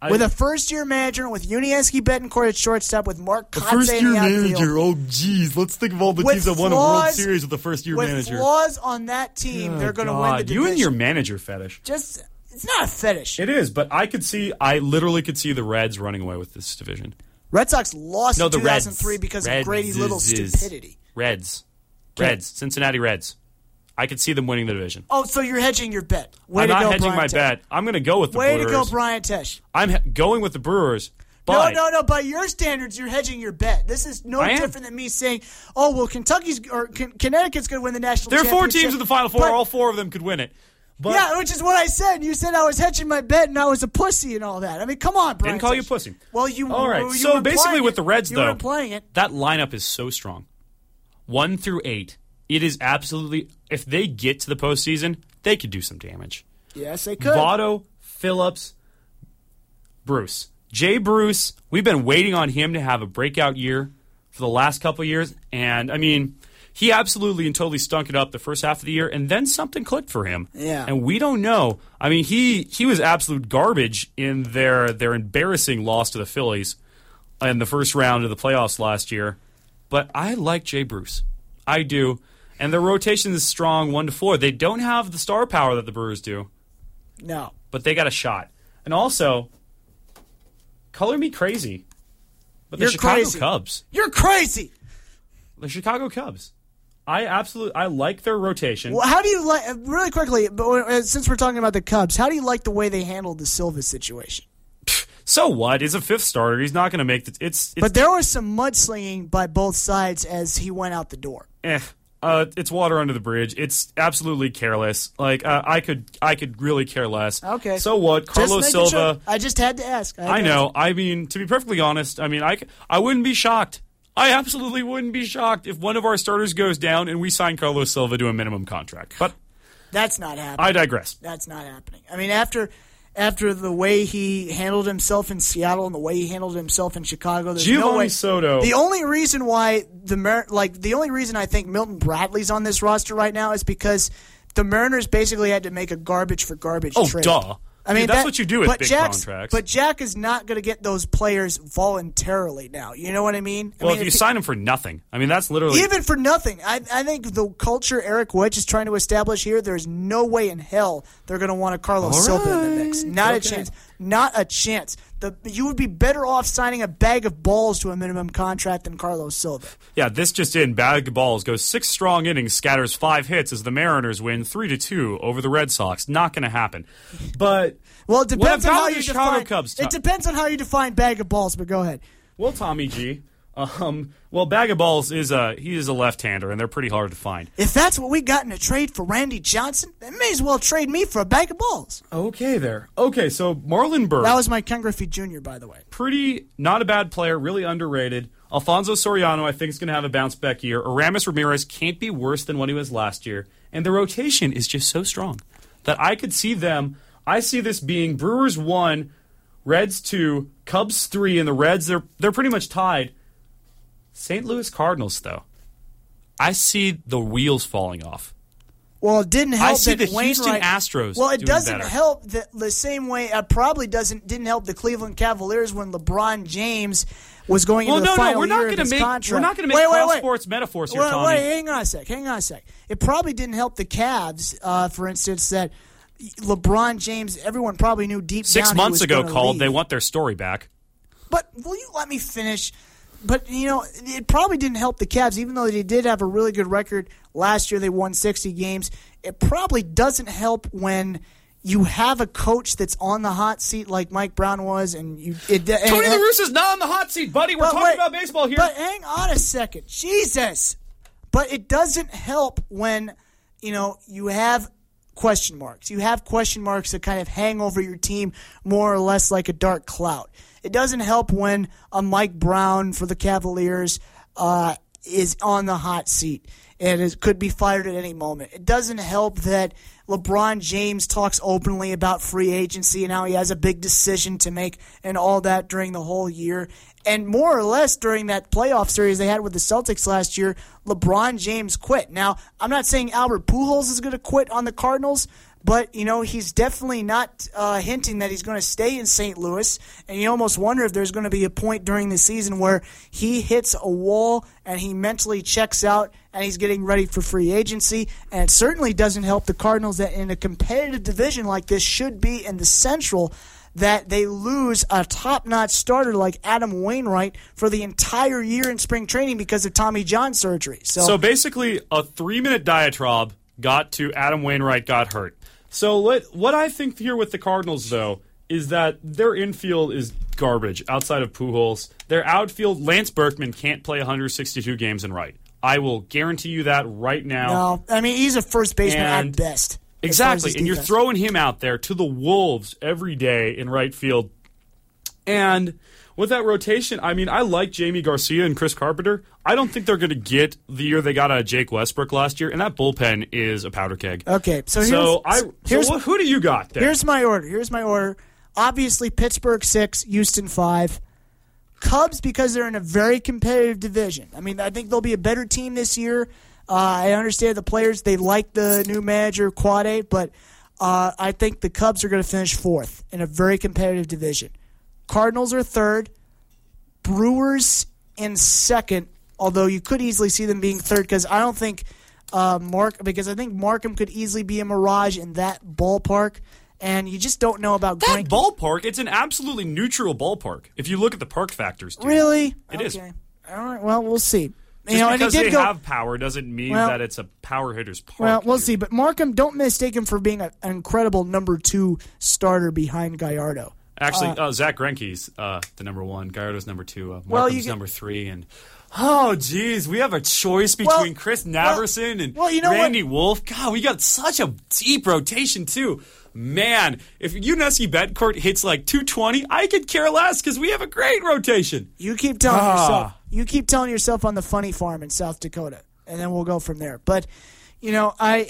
I, with a first-year manager with Yuniesky Betancourt at shortstop with Mark Kotsay first in year the manager. Oh, geez, let's think of all the With teams that won a World Series with the first year with manager. flaws on that team, they're going to win the division. you and your manager fetish. just it's not a fetish. It is, but I could see. I literally could see the Reds running away with this division. Red Sox lost No, in the Reds. 2003 because Reds of Grady Little's is- stupidity. Reds, Reds, Cincinnati Reds. I could see them winning the division. Oh, so you're hedging your bet. Way I'm not go, hedging Brian my Tesh. bet. I'm going to go with the Way Brewers. to go, Brian Tesh. I'm he- going with the Brewers. No, But no, no. By your standards, you're hedging your bet. This is no I am. different than me saying, "Oh, well, Kentucky's or Con- Connecticut's going to win the national." there are four teams in the Final Four. But- all four of them could win it. But yeah, which is what I said. You said I was hedging my bet and I was a pussy and all that. I mean, come on, Brian. Didn't call you Tesh. pussy. Well, you. all right. you so basically, with the Reds, you though, playing it. that lineup is so strong. One through eight, it is absolutely. If they get to the postseason, they could do some damage. Yes, they could. Votto, Phillips, Bruce. Jay Bruce, we've been waiting on him to have a breakout year for the last couple of years, and I mean, he absolutely and totally stunk it up the first half of the year, and then something clicked for him. Yeah. and we don't know. I mean, he he was absolute garbage in their their embarrassing loss to the Phillies in the first round of the playoffs last year. But I like Jay Bruce, I do, and their rotation is strong, one to four. They don't have the star power that the Brewers do No. but they got a shot. And also, color me crazy, but the You're Chicago crazy. Cubs, You're crazy. the Chicago Cubs, I absolutely I like their rotation. Well, how do you like really quickly? But uh, since we're talking about the Cubs, how do you like the way they handled the Silva situation? *sighs* So what? He's a fifth starter. He's not going to make the. It's, it's But there was some mudslinging by both sides as he went out the door. eh. Uh, it's water under the bridge. It's absolutely careless. Like uh, I could, I could really care less. Okay. So what? Carlos Silva. Sure. I just had to ask. had I to know. I mean, to be perfectly honest, I mean, I, I wouldn't be shocked. I absolutely wouldn't be shocked if one of our starters goes down and we sign Carlos Silva to a minimum contract. But. That's not happening. I digress. That's not happening. I mean, after after the way he handled himself in Seattle and the way he handled himself in Chicago, there's no way. Soto. The only reason why the like the only reason I think Milton Bradley's on this roster right now is because the Mariners basically had to make a garbage for garbage Oh, trade. duh. I mean Dude, that's that- what you do with but big Jack's, contracts. But Jack is not going to get those players voluntarily now. You know what I mean? I well, mean, if you he- sign him for nothing, I mean, that's literally. even for nothing, I, I think the culture Eric Wedge is trying to establish here, there's no way in hell they're going to want a Carlos All Silva in the mix. Not a chance. Not a chance. The, you would be better off signing a bag of balls to a minimum contract than Carlos Silva. yeah, this just in. Bag of balls goes six strong innings, scatters five hits as the Mariners win three to two over the Red Sox. Not going to happen. But Well, it depends on how you Chicago define. Cubs, it depends on how you define bag of balls. But go ahead. well, Tommy G. Um, well, bag of balls is a he is a left-hander, and they're pretty hard to find. If that's what we got in a trade for Randy Johnson, they may as well trade me for a bag of balls. Okay, there. Okay, so Marlon Byrd. That was my Ken Griffey Jr. By the way. pretty not a bad player, really underrated. Alfonso Soriano, I think, is going to have a bounce back year. Aramis Ramirez can't be worse than what he was last year, and the rotation is just so strong that I could see them. I see this being Brewers one, Reds two, Cubs three, and the Reds they're they're pretty much tied. St. Louis Cardinals though, I see the wheels falling off. Well, it didn't help. I see the Houston Wainwright- Astros Well, it doesn't better. help the, the same way. It probably doesn't didn't help the Cleveland Cavaliers when LeBron James was going Well, into the no, no, final we're not year of his make- contract. we're not gonna make wait, wait, wait. sports metaphors here, wait, Tommy. Wait, hang on a sec. Hang on a sec. It probably didn't help the Cavs, uh, for instance, that LeBron James. Everyone probably knew deep Six months ago, called leave. they want their story back. But will you let me finish? But you know, it probably didn't help the Cavs, even though they did have a really good record last year. They won sixty games. It probably doesn't help when you have a coach that's on the hot seat like Mike Brown was, and you. It, and, Tony La Russa's not on the hot seat, buddy. We're talking wait, about baseball here. But hang on a second, Jesus! But it doesn't help when you know you have question marks. You have question marks that kind of hang over your team more or less like a dark cloud. It doesn't help when a Mike Brown for the Cavaliers uh, is on the hot seat and it could be fired at any moment. It doesn't help that LeBron James talks openly about free agency and how he has a big decision to make and all that during the whole year. And more or less during that playoff series they had with the Celtics last year, LeBron James quit. Now, I'm not saying Albert Pujols is going to quit on the Cardinals, but you know he's definitely not uh, hinting that he's going to stay in St. Louis. And you almost wonder if there's going to be a point during the season where he hits a wall and he mentally checks out and he's getting ready for free agency. And it certainly doesn't help the Cardinals that in a competitive division like this should be in the Central that they lose a top-notch starter like Adam Wainwright for the entire year in spring training because of Tommy John surgery. So, so basically, a three-minute diatribe got to Adam Wainwright got hurt. So let, what I think here with the Cardinals, though, is that their infield is garbage outside of Pujols. Their outfield, Lance Berkman can't play 162 games in right. I will guarantee you that right now. no, I mean he's a first baseman And- at best. as as Exactly, and you're throwing him out there to the wolves every day in right field. And with that rotation, I mean, I like Jaime Garcia and Chris Carpenter. I don't think they're going to get the year they got out of Jake Westbrook last year, and that bullpen is a powder keg. Okay, so here's, so I, here's so wh- who do you got there? here's my order. Here's my order. Obviously, Pittsburgh six, Houston five. Cubs because they're in a very competitive division. I mean, I think they'll be a better team this year. Uh, I understand the players; they like the new manager Quade, but uh, I think the Cubs are going to finish fourth in a very competitive division. Cardinals are third. Brewers in second, although you could easily see them being third because I don't think uh, Mark because I think Marcum could easily be a mirage in that ballpark, and you just don't know about That ballpark, it's an absolutely neutral ballpark. If you look at the park factors, dude. Really? It is. okay. All right. Well, we'll see. Just you know, because they go. have power doesn't mean Well- that it's a power hitter's park. well, we'll dude. see. But Marcum, don't mistake him for being a, an incredible number two starter behind Gallardo. Actually, uh, Zach Greinke's uh, the number one. Gallardo's number two. Uh, Well, you get- number three. And oh, geez, we have a choice Well, between Chris well- Narveson and well, you know what? Randy Wolf. God, we got such a deep rotation too. Man, if Yuniesky Betancourt hits like 220, I could care less because we have a great rotation. You keep telling Ah. yourself. You keep telling yourself on the funny farm in South Dakota, and then we'll go from there. But you know, I.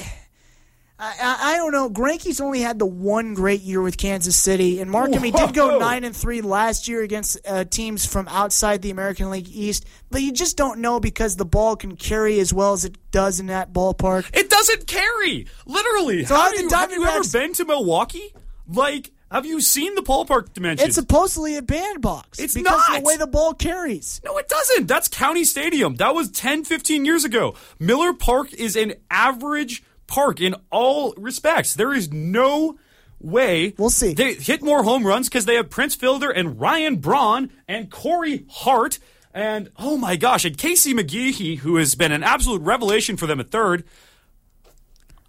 I, I I don't know. Greinke's only had the one great year with Kansas City, and Marcum he did go nine and three last year against uh, teams from outside the American League East. But you just don't know because the ball can carry as well as it does in that ballpark. It doesn't carry, literally. So How how do you, have you ever been to Milwaukee? Like, have you seen the ballpark dimensions? It's supposedly a bandbox. It's because of not. the way the ball carries. No, it doesn't. That's County Stadium. That was 10, 15 years ago. Miller Park is an average park in all respects. There is no way. We'll see. They hit more home runs because they have Prince Fielder and Ryan Braun and Corey Hart. And oh my gosh, and Casey McGehee, who has been an absolute revelation for them at third.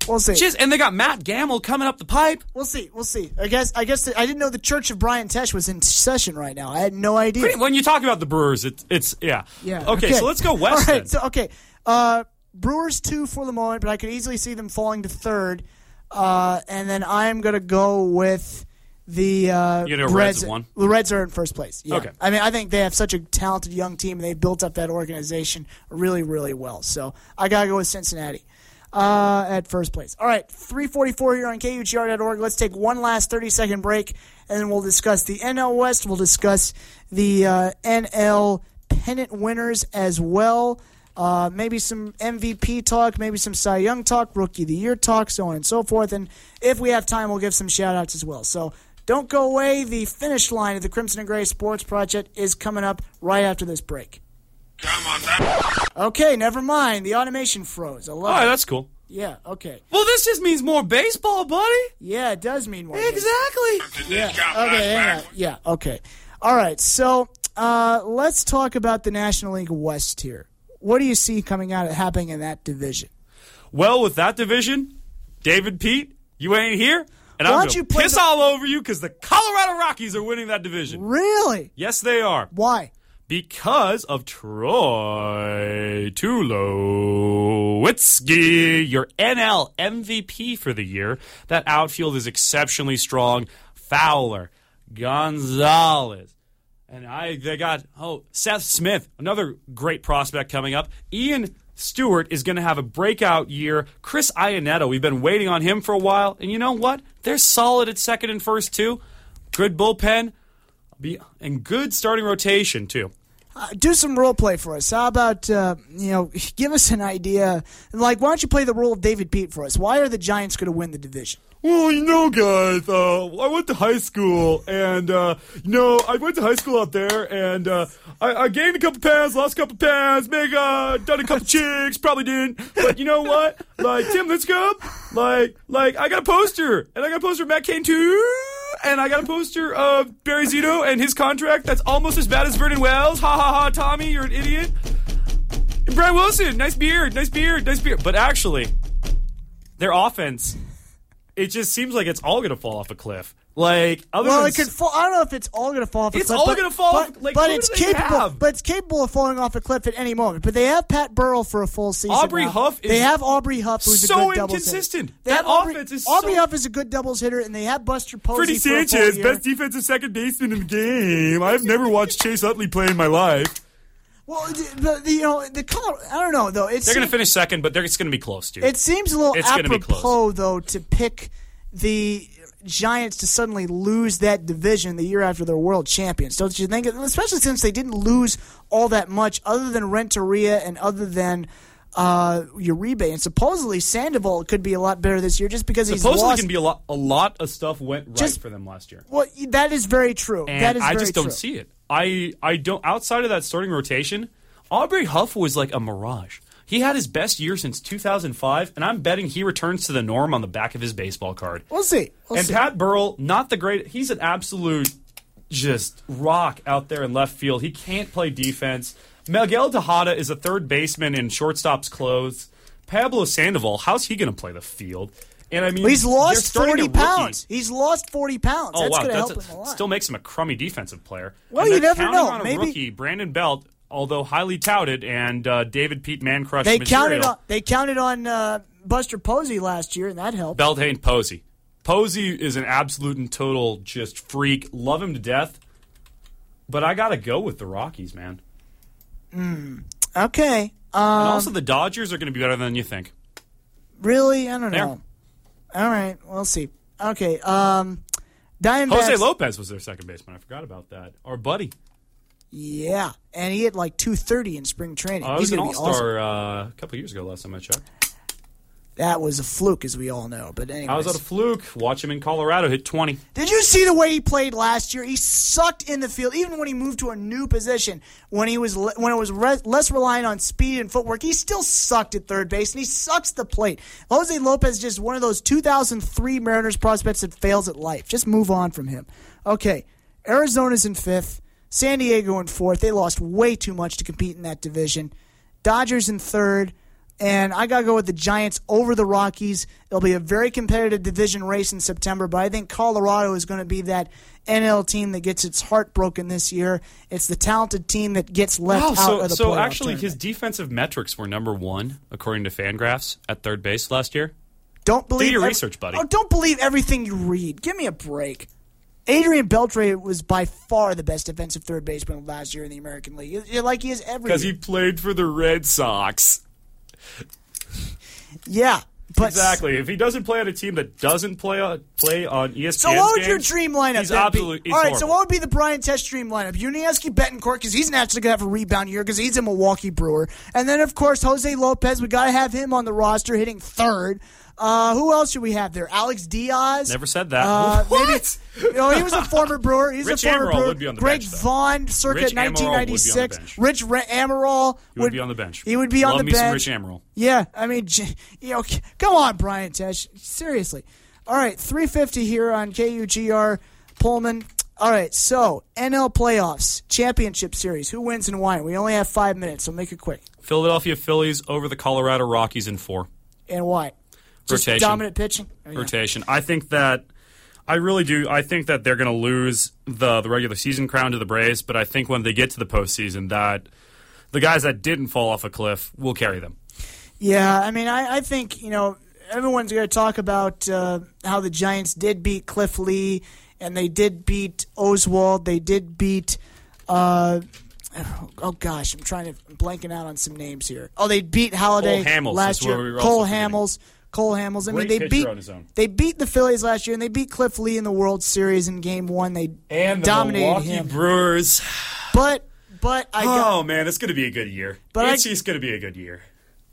We'll see. Just, and they got Mat Gamel coming up the pipe. We'll see. We'll see. I guess. I guess. I didn't know the Church of Brian Tesh was in session right now. I had no idea. When you talk about the Brewers, it, it's yeah. Yeah. Okay, so let's go west. All right. then. So okay. Uh, Brewers two for the moment, but I could easily see them falling to third. Uh, and then I am going to go with the uh, You know, Reds One, The Reds are in first place. Yeah. Okay. I mean, I think they have such a talented young team, and they've built up that organization really, really well. So I got to go with Cincinnati. Uh, at first place. All right, 344 here on KUGR.org. Let's take one last 30 second break, and then we'll discuss the NL West. We'll discuss the uh, NL pennant winners as well. Uh, maybe some MVP talk, maybe some Cy Young talk, Rookie of the Year talk, so on and so forth. And if we have time, we'll give some shout outs as well. So don't go away. The finish line of the Crimson and Gray Sports Project is coming up right after this break. Come on, that. Okay, never mind. The automation froze. I love right, it. that's cool. Yeah, okay. Well, this just means more baseball, buddy. Yeah, it does mean more. Exactly. Yeah. Okay. Hang on. Yeah. Okay. All right. So uh, let's talk about the National League West here. What do you see coming out of happening in that division? Well, with that division, David Pete, you ain't here, and Why I'm don't you play piss the- all over you because the Colorado Rockies are winning that division. Really? Yes, they are. Why? Because of Troy Tulowitzki, your NL MVP for the year. That outfield is exceptionally strong. Fowler, Gonzalez, and I they got oh Seth Smith, another great prospect coming up. Ian Stewart is going to have a breakout year. Chris Iannetta, we've been waiting on him for a while, and you know what? They're solid at second and first too. Good bullpen, be and good starting rotation too. Uh, do some role play for us. How about uh, you know, give us an idea? Like, why don't you play the role of David Pete for us? Why are the Giants going to win the division? Well, you know, guys, uh, I went to high school, and uh, you know, I went to high school out there, and uh, I, I gained a couple pounds, lost a couple pounds, maybe uh, done a couple *laughs* chicks, probably didn't. But you know what? Like Tim Lincecum, like, like I got a poster, and I got a poster of Matt Cain too, and I got a poster of Barry Zito and his contract that's almost as bad as Vernon Wells. Ha ha ha, Tommy, you're an idiot. And Brian Wilson, nice beard, nice beard, nice beard. But actually, their offense it just seems like it's all going to fall off a cliff. Like other Well, it could fall. I don't know if it's all going to fall off. A It's cliff, all gonna fall but, off- like, but it's capable. have? But it's capable of falling off a cliff at any moment. But they have Pat Burrell for a full season. Aubrey now. Huff is They have Aubrey Huff, who's so a good doubles inconsistent. hitter. They That Aubrey, offense is Aubrey so- Huff is a good doubles hitter, and they have Buster Posey. Freddie a Sanchez, best defensive second baseman in the game. I've never watched Chase Utley play in my life. Well, the, the, you know the color. I don't know though. It's They're going to finish second, but it's going to be close, dude. It seems a little It's apropos, though, to pick the Giants to suddenly lose that division the year after they're world champions. Don't you think? Especially since they didn't lose all that much, other than Renteria and other than uh, Uribe. And supposedly Sandoval could be a lot better this year, just because he's Supposedly, can be a lot. A lot of stuff went right Just- for them last year, well, that is very true. and that is I just don't see it. I I don't. Outside of that starting rotation, Aubrey Huff was like a mirage. He had his best year since 2005, and I'm betting he returns to the norm on the back of his baseball card. We'll see. We'll and see. Pat Burrell, not the great. He's an absolute just rock out there in left field. He can't play defense. Miguel Tejada is a third baseman in shortstop's clothes. Pablo Sandoval, how's he going to play the field? And I mean, He's lost forty pounds. He's lost forty pounds. Oh That's wow, going to that's help him a still makes him a crummy defensive player. Well, And you never know. On a Maybe- rookie Brandon Belt, although highly touted, and uh, David Pete Man Crush they material. counted on they counted on uh, Buster Posey last year, and that helped. Belt ain't Posey. Posey is an absolute and total just freak. Love him to death. But I gotta go with the Rockies, man. Okay. Um, And also, the Dodgers are going to be better than you think. really, I don't There. know. All right, we'll see. Okay. Um, Diamondbacks. Jose Lopez was their second baseman. I forgot about that. Our buddy. Yeah, and he hit like two thirty in spring training. Uh, He's was an going to All be awesome. Uh, a couple years ago. Last time I checked, That was a fluke, as we all know. But anyway, I was at a fluke. Watch him in Colorado hit twenty. Did you see the way he played last year? He sucked in the field, even when he moved to a new position. When he was when it was re- less reliant on speed and footwork, he still sucked at third base, and he sucks the plate. Jose Lopez is just one of those 2003 Mariners prospects that fails at life. Just move on from him. Okay, Arizona's in fifth, San Diego in fourth. They lost way too much to compete in that division. Dodgers in third. And I got to go with the Giants over the Rockies. It'll be a very competitive division race in September, but I think Colorado is going to be that NL team that gets its heart broken this year. It's the talented team that gets left Wow, out so, of the so actually, his defensive metrics were number one according to Fangraphs at third base last year. Don't believe your ev- research, buddy. Oh, don't believe everything you read. Give me a break. Adrian Beltre was by far the best defensive third baseman last year in the American League. Like he is every Because he played for the Red Sox. Yeah, but Exactly. If he doesn't play on a team that doesn't play on, play on ESPN, So what would your games, dream lineup He's absolutely. be? he's All right, so what would be the Brian Tesh dream lineup? Yuniesky Betancourt because he's naturally going to have a rebound year because he's a Milwaukee Brewer, and then of course Jose Lopez. We got to have him on the roster hitting third. Uh, who else should we have there? Alex Diaz. Never said that. Uh, *laughs* what? maybe you know, he was a former Brewer. He's Rich a former Amaral Brewer. would be on the Greg bench, though. Vaughn, circa Rich Amaral would be on the 1996. bench. Rich Re- Amaral He would be on the bench. He would be on Love the me bench. some Rich Amaral. Yeah, I mean, you know, come on, Brian Tesh. Seriously. All right, 350 here on KUGR Pullman. All right, so NL playoffs, championship series. Who wins and why? We only have five minutes, so make it quick. Philadelphia Phillies over the Colorado Rockies in four. And why? Just Rotation. dominant pitching. Oh, yeah. rotation. I think that I really do. I think that they're going to lose the the regular season crown to the Braves, but I think when they get to the postseason, that the guys that didn't fall off a cliff will carry them. Yeah, I mean, I, I think you know everyone's going to talk about uh, how the Giants did beat Cliff Lee, and they did beat Oswalt. They did beat. Uh, oh gosh, I'm trying to I'm blanking out on some names here. Oh, they beat Halladay Cole Hamels last year. we Cole. Hamels. Cole Hamels. I mean, they beat on his own. they beat the Phillies last year, and they beat Cliff Lee in the World Series in Game One. They And the dominated Milwaukee him. Brewers. but but I oh, got, Oh man, it's going to be a good year. But I- it's just going to be a good year.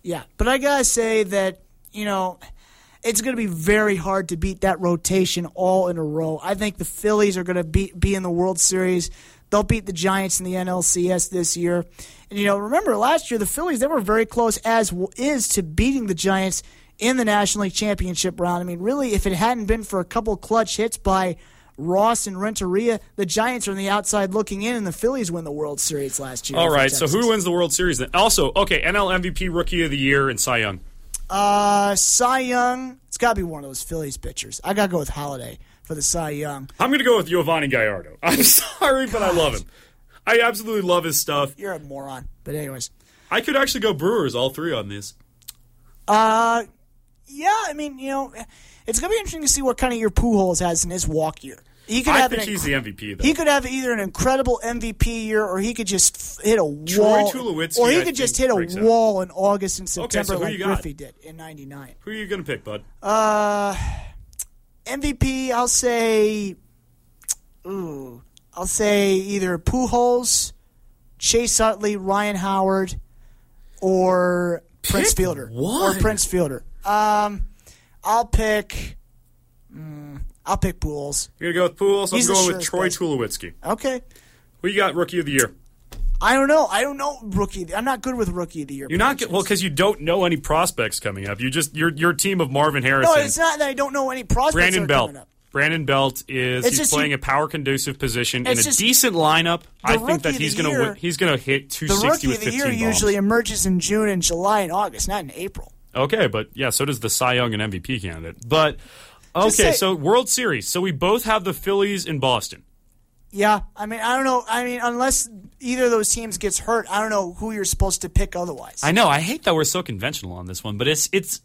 Yeah, but I gotta say that you know it's going to be very hard to beat that rotation all in a row. I think the Phillies are going to be be in the World Series. They'll beat the Giants in the NLCS this year. And you know, remember last year the Phillies they were very close as is to beating the Giants in the National League Championship round. I mean, really, if it hadn't been for a couple clutch hits by Ross and Renteria, the Giants are on the outside looking in, and the Phillies win the World Series last year. All right, so who wins the World Series then? Also, okay, NL MVP Rookie of the Year and Cy Young. Uh, Cy Young. It's got to be one of those Phillies pitchers. I got to go with Halladay for the Cy Young. I'm going to go with Giovanni Gallardo. *laughs* I'm sorry, but I love him. I absolutely love his stuff. You're a moron. But anyways, I could actually go Brewers, all three on this. uh, yeah. I mean, you know, it's gonna be interesting to see what kind of year Pujols has in his walk year. He could I have think an he's the MVP, though. He could have either an incredible MVP year, or he could just hit a wall, or he I could just hit a out. wall in August and Okay, September so who like? Griffey did in '99. Who are you going to pick, bud? Uh, MVP, I'll say. Ooh, I'll say either Pujols, Chase Utley, Ryan Howard, or Prince Pick Fielder. one. Or Prince Fielder. Um, I'll pick. mm, I'll pick Pujols. You're gonna go with Pools. I'm He's going with Troy bet. Tulowitzki. Okay. Who you got rookie of the year? I don't know. I don't know rookie. I'm not good with rookie of the year. You're not get, well because you don't know any prospects coming up. You just your your team of Marvin Harrison, No, it's not that I don't know any prospects. Brandon Belt. coming up. Brandon Belt is It's he's just playing a power conducive position in a just- decent lineup. I think that he's gonna year- win, he's gonna hit 260 with 15 The 260 rookie of the year bombs. usually emerges in June and July and August, not in April. Okay, but yeah, so does the Cy Young and MVP candidate. But okay, say- so World Series. So we both have the Phillies in Boston. Yeah, I mean, I don't know. I mean, unless either of those teams gets hurt, I don't know who you're supposed to pick otherwise. I know. I hate that we're so conventional on this one, but it's it's.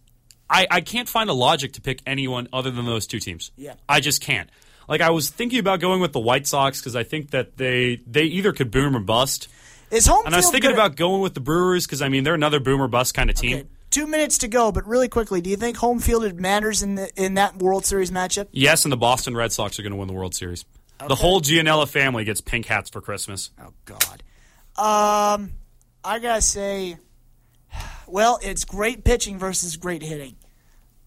I, I can't find a logic to pick anyone other than those two teams. Yeah. I just can't. Like I was thinking about going with the White Sox because I think that they they either could boom or bust, Is home and I was thinking good- about going with the Brewers because I mean they're another boom or bust kind of team. Okay, Two minutes to go, but really quickly, do you think home field matters in the in that World Series matchup? Yes, and the Boston Red Sox are going to win the World Series. The whole Gianella family gets pink hats for Christmas. Oh God. Um, I gotta say, well, it's great pitching versus great hitting.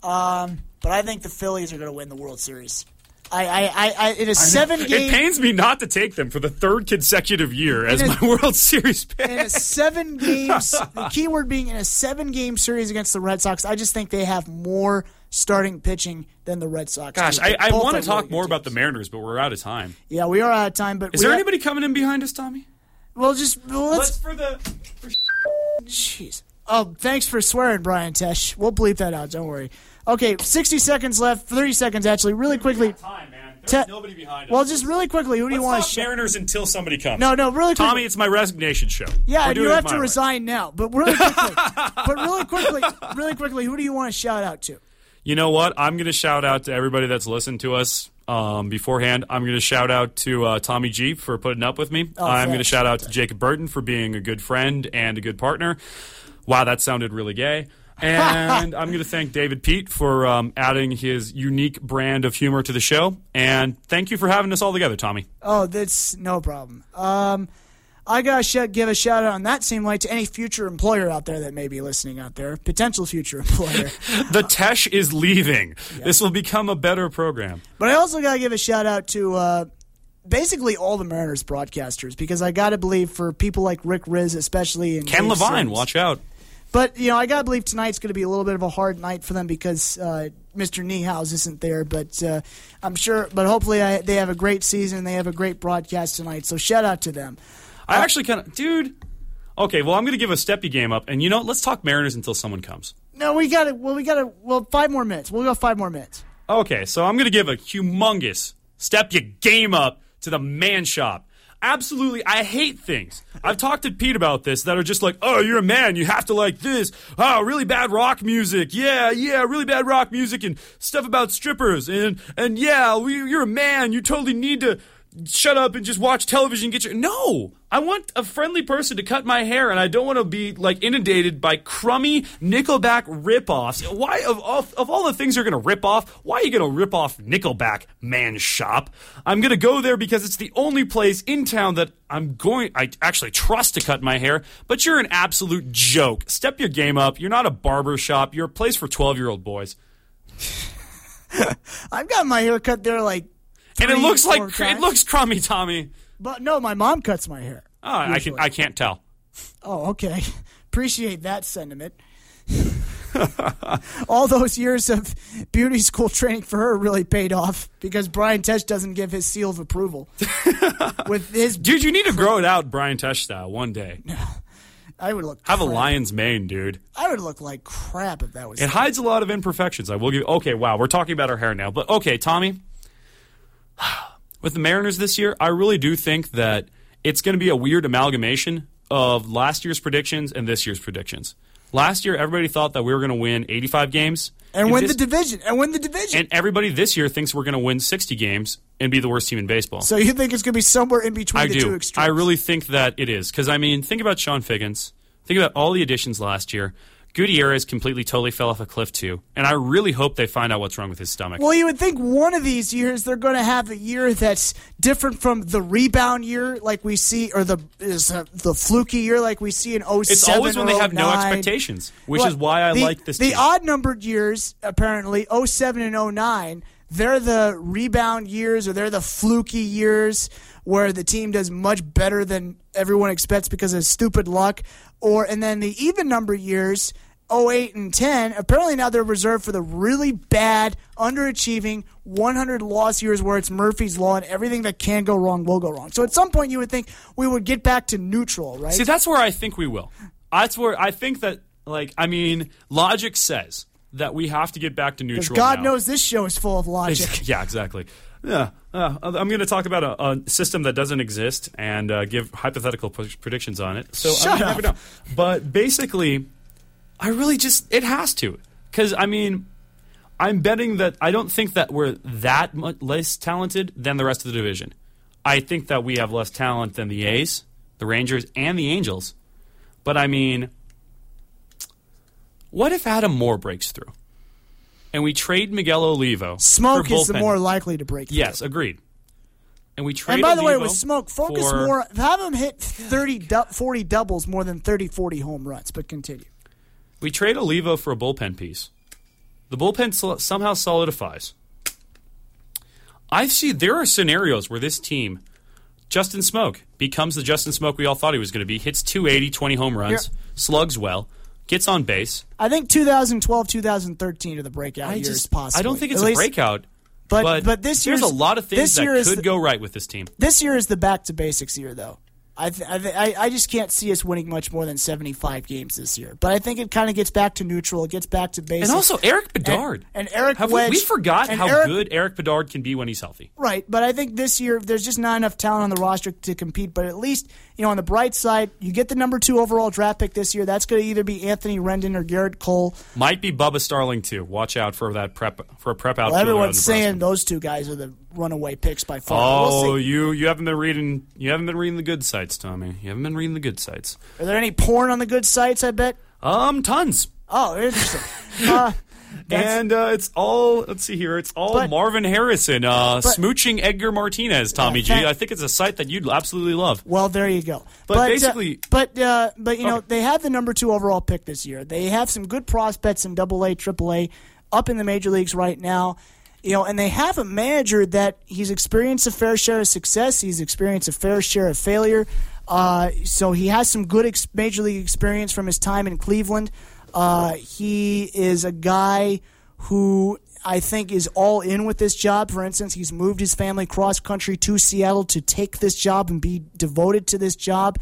Um, but I think the Phillies are gonna win the World Series. I, I, I, I in a seven It game pains me not to take them for the third consecutive year as a- my *laughs* World Series pick. in a seven games. *laughs* the key word being in a seven game series against the Red Sox. I just think they have more starting pitching than the Red Sox. Gosh. I, I want to talk more about the. Mariners, but we're out of time. Yeah, we are out of time, but Is there anybody coming in behind us, Tommy? Well, just well, let's. for the. Jeez. Oh, thanks for swearing, Brian Tesh. We'll bleep that out. Don't worry. Okay, 60 seconds left. 30 seconds, actually. Really quickly. Time, man. Te- nobody behind us. Well, just really quickly. Who do you want to show? Mariners until somebody comes. No, no, really quickly. Tommy, it's my resignation show. yeah, We're and you have my to way. resign now. But really quickly. *laughs* but really quickly, really quickly, who do you want to shout out to? You know what? I'm going to shout out to everybody that's listened to us um, beforehand. I'm going to shout out to uh, Tommy G for putting up with me. Oh, I'm going to shout out to Jacob Burton for being a good friend and a good partner. Wow, that sounded really gay. And I'm going to thank David Pete for um, adding his unique brand of humor to the show. And thank you for having us all together, Tommy. Oh, that's no problem. Um, I gotta sh- give a shout out on that same way to any future employer out there that may be listening out there, potential future employer. *laughs* The Tesh is leaving. This will become a better program. but I also gotta give a shout out to uh, basically all the Mariners broadcasters because I gotta believe for people like Rick Rizzs, especially and Ken Dave Levine, Sims. watch out. But you know, I gotta believe tonight's gonna be a little bit of a hard night for them because uh, Mr. Niehaus isn't there. But uh, I'm sure. But hopefully, I, they have a great season. And they have a great broadcast tonight. So shout out to them. I actually kind of, dude. Okay, well, I'm going to give a steppy game up, and you know, let's talk Mariners until someone comes. No, we got to. Well, we got to. Well, five more minutes. We'll go five more minutes. Okay, so I'm going to give a humongous step your game up to the man shop. Absolutely, I hate things. I've talked to Pete about this that are just like, oh, you're a man, you have to like this. Oh, really bad rock music. Yeah, yeah, really bad rock music and stuff about strippers. And and yeah, you're a man, you totally need to shut up and just watch television. And get your no. I want a friendly person to cut my hair, and I don't want to be like inundated by crummy Nickelback ripoffs. Why of all, of all the things you're gonna rip off? Why are you gonna rip off Nickelback, man shop? I'm gonna go there because it's the only place in town that I'm going. I actually trust to cut my hair. But you're an absolute joke. Step your game up. You're not a barber shop. You're a place for 12 year old boys. *laughs* I've got my hair cut there like. And it looks like four it looks crummy, Tommy. But no, my mom cuts my hair. Oh, I can Usually. I can't tell. Oh, okay. *laughs* Appreciate that sentiment. *laughs* All those years of beauty school training for her really paid off because Brian Tesh doesn't give his seal of approval. *laughs* With his, Dude, you need to grow it out Brian Tesh style one day. No. I would look. Have a lion's mane, dude. I would look like crap if that was. It hides a lot of imperfections. I will give. Okay, wow, we're talking about our hair now, but okay, Tommy. *sighs* *sighs* *sighs* With the Mariners this year, I really do think that it's going to be a weird amalgamation of last year's predictions and this year's predictions. Last year, everybody thought that we were going to win 85 games and win this- the division. And win the division. And everybody this year thinks we're going to win 60 games and be the worst team in baseball. so you think it's going to be somewhere in between I the two extremes? I really think that it is because I mean, think about Chone Figgins. Think about all the additions last year. Gutierrez completely, totally fell off a cliff too, and I really hope they find out what's wrong with his stomach. Well, you would think one of these years they're going to have a year that's different from the rebound year, like we see, or the is uh, the fluky year, like we see in 07 it's always when they have no expectations, which Well, is why I the, like this. The team. odd numbered years, apparently, 07 and 09, they're the rebound years or they're the fluky years where the team does much better than everyone expects because of stupid luck. Or and then the even number years, 08 and 10, apparently now they're reserved for the really bad, underachieving 100 loss years where it's Murphy's Law and everything that can go wrong will go wrong. So at some point you would think we would get back to neutral, right? See, that's where I think we will. That's where I think that, like, I mean, logic says that we have to get back to neutral. God now. knows this show is full of logic. yeah, exactly. Yeah, uh, I'm going to talk about a, a system that doesn't exist and uh, give hypothetical p- predictions on it. So Shut I mean, up. But basically, I really just it has to because I mean, I'm betting that I don't think that we're that much less talented than the rest of the division. I think that we have less talent than the A's, the Rangers, and the Angels. But I mean, what if Adam Moore breaks through? And we trade Miguel Olivo. Smoak is the more likely to break. through. Yes, agreed. And we trade. And by the way, with Smoak, focus for- more. Have him hit 30, 40 doubles more than 30, 40 home runs. But continue. We trade Olivo for a bullpen piece. The bullpen sol- somehow solidifies. I see there are scenarios where this team, Justin Smoak, becomes the Justin Smoak we all thought he was going to be. Hits 280, 20 home runs, Here- slugs well, gets on base. I think 2012, 2013 are the breakout I years. just, possibly. I don't think it's At a least- breakout. But but, this there's year's a lot of things that year could the- go right with this team. This year is the back to basics year, though. I, th- I, th- I just can't see us winning much more than 75 games this year. But I think it kind of gets back to neutral. It gets back to basics. And also Eric Bedard. and Eric Have we, Wedge- we forgot and how Eric- good Eric Bedard can be when he's healthy. Right, but I think this year there's just not enough talent on the roster to compete. But at least, you know, on the bright side, you get the number two overall draft pick this year. That's going to either be Anthony Rendon or Gerrit Cole. Might be Bubba Starling too. Watch out for that prep for a prep outfielder. Well, out everyone's saying those two guys are the runaway picks by far. Oh, We'll you you haven't been reading you haven't been reading the good sites, Tommy. You haven't been reading the good sites. Are there any porn on the good sites? I bet. Um, tons. Oh, interesting. *laughs* uh, and uh, it's all let's see here. It's all But- Marvin Harrison uh, But- smooching Edgar Martinez. Tommy Yeah, G. I think it's a site that you'd absolutely love. Well, there you go. But uh, basically- but uh, but you know, Okay. they have the number two overall pick this year. They have some good prospects in Double A, Triple A, up in the major leagues right now. You know, and they have a manager that he's experienced a fair share of success. He's experienced a fair share of failure. Uh, so he has some good ex- major league experience from his time in Cleveland. Uh, he is a guy who I think is all in with this job. For instance, he's moved his family cross country to Seattle to take this job and be devoted to this job.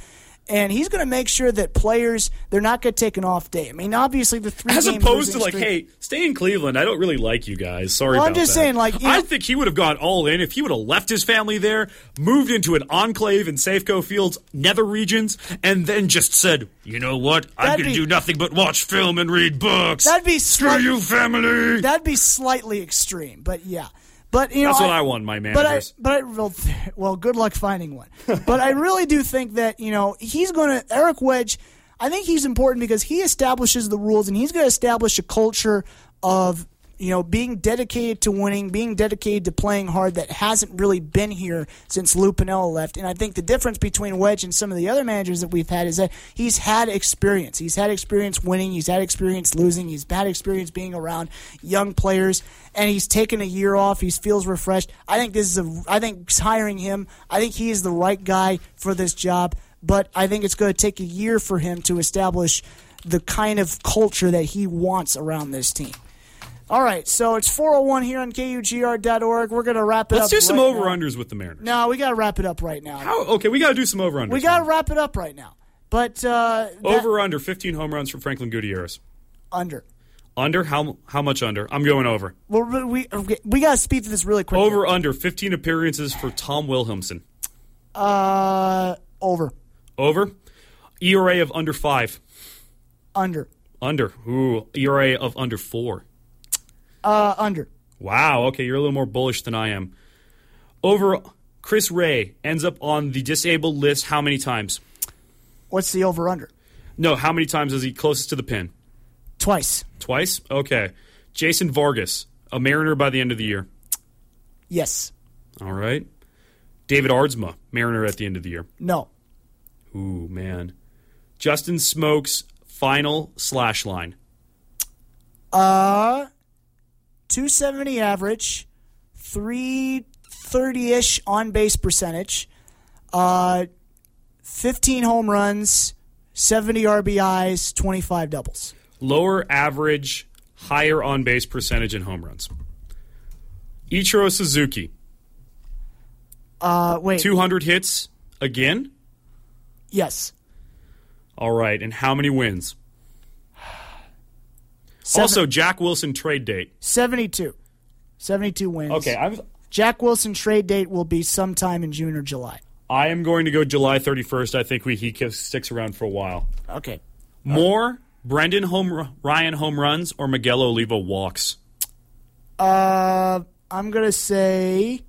And he's going to make sure that players they're not going to take an off day. I mean, obviously the three As opposed to like, streak- hey, stay in Cleveland. I don't really like you guys. Sorry Well, I'm just that. saying, like, I know- think he would have gone all in if he would have left his family there, moved into an enclave in Safeco Fields, nether regions, and then just said, you know what? I'm going to do nothing but watch film and read books. That'd be Screw you, family. that'd be slightly extreme, but yeah. But you know, That's what I want, my But I, but I, well, *laughs* well, good luck finding one. but I really do think that you know he's going to Eric Wedge. I think he's important because he establishes the rules and he's going to establish a culture of you know being dedicated to winning, being dedicated to playing hard that hasn't really been here since Lou Piniella left. And I think the difference between Wedge and some of the other managers that we've had is that he's had experience. He's had experience winning. He's had experience losing. He's had experience being around young players and he's taken a year off. He feels refreshed. I think this is a. I think hiring him. I think he is the right guy for this job. But I think it's going to take a year for him to establish the kind of culture that he wants around this team. All right, so it's 401 here on KUGR.org. We're going to wrap it up. Let's do some right over unders with the Mariners. No, we got to wrap it up right now. How? Okay, we got to do some over unders. we got to wrap it up right now. But uh, that- over under 15 home runs for Franklin Gutierrez. under. Under how how much under? I'm going over. Well, we we, we got to speed through this really quick. Over under 15 appearances for Tom Wilhelmsen. Uh, over. Over. ERA of under five. Under. Under. Ooh, ERA of under four. Uh, under. Wow. Okay, you're a little more bullish than I am. Over. Chris Ray ends up on the disabled list. How many times? What's the over under? No, how many times is he closest to the pin? Twice. Twice? Okay. Jason Vargas, a Mariner by the end of the year. Yes. All right. David Aardsma, Mariner at the end of the year. No. Ooh, man. Justin Smoak's, final slash line. Uh, 270 average, 330 ish on base percentage, uh, 15 home runs, 70 RBIs, 25 doubles. Lower average, higher on base percentage and home runs. Ichiro Suzuki, Uh, wait. 200 hits again? Yes. All right. And how many wins? Seven- Also, Jack Wilson trade date. 72. 72 wins. Okay, I'm Jack Wilson trade date will be sometime in June or July. I am going to go July 31st. I think we, he sticks around for a while. Okay. More Brendan home Ryan home runs or Miguel Olivo walks. Uh, I'm gonna say.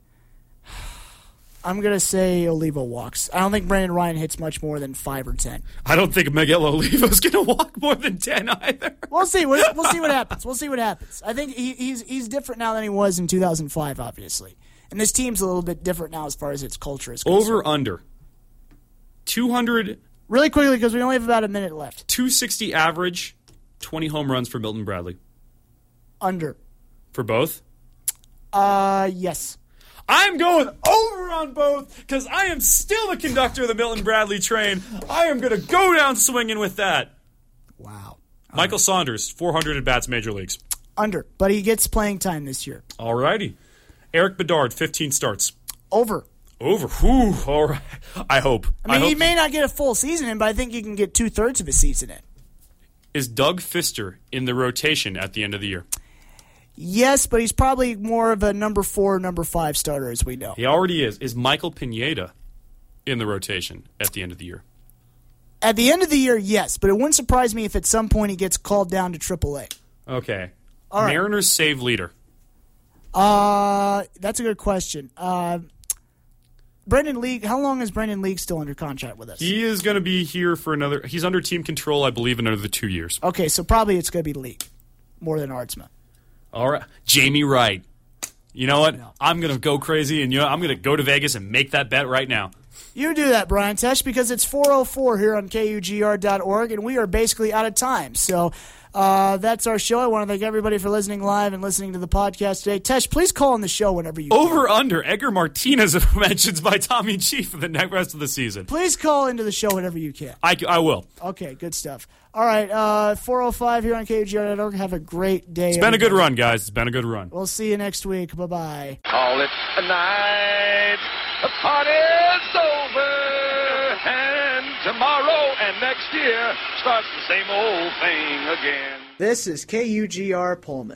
I'm gonna say Olivo walks. I don't think Brendan Ryan hits much more than five or ten. I don't think Miguel Olivo's going to walk more than 10 either. We'll see. We'll, we'll see what *laughs* happens. We'll see what happens. I think he, he's he's different now than he was in 2005, obviously, and this team's a little bit different now as far as its culture is concerned. Over under 200 really quickly because we only have about a minute left. 260 average, 20 home runs for Milton Bradley. Under. For both? Uh, yes. I'm going over on both because I am still the conductor of the Milton Bradley train. I am going to go down swinging with that. Wow. Michael Saunders, 400 at bats, major leagues. Under, but he gets playing time this year. Alrighty. Eric Bedard, 15 starts. Over. Over. Whew. All right. I hope. I mean, he hope- may not get a full season in, but I think he can get two thirds of a season in. Is Doug Fister in the rotation at the end of the year? Yes, but he's probably more of a number four, number five starter, as we know. He already is. Is Michael Pineda in the rotation at the end of the year? At the end of the year, yes, but it wouldn't surprise me if at some point he gets called down to AAA. Okay. All right. Mariners save leader. Uh, that's a good question. Uh, Brandon League, how long is Brandon League still under contract with us? He is going to be here for another. He's under team control, I believe, another two years. okay, so probably it's going to be League more than Aardsma. All right. Jamey Wright. You know what? I'm going to go crazy, and you know I'm going to go to Vegas and make that bet right now. You do that, Brian Tesh, because it's 404 here on KUGR.org, and we are basically out of time. So uh, that's our show. I want to thank everybody for listening live and listening to the podcast today. Tesh, please call on the show whenever you can. Over under Edgar Martinez *laughs* mentions by Tommy G for the next rest of the season. Please call into the show whenever you can. I, I will. Okay, good stuff. All right, uh, 405 here on KUGR.org. Have a great day. It's been a good run, guys. It's been a good run. We'll see you next week. Bye bye. Call it a night. The party's over. And tomorrow and next year starts the same old thing again. This is KUGR Pullman.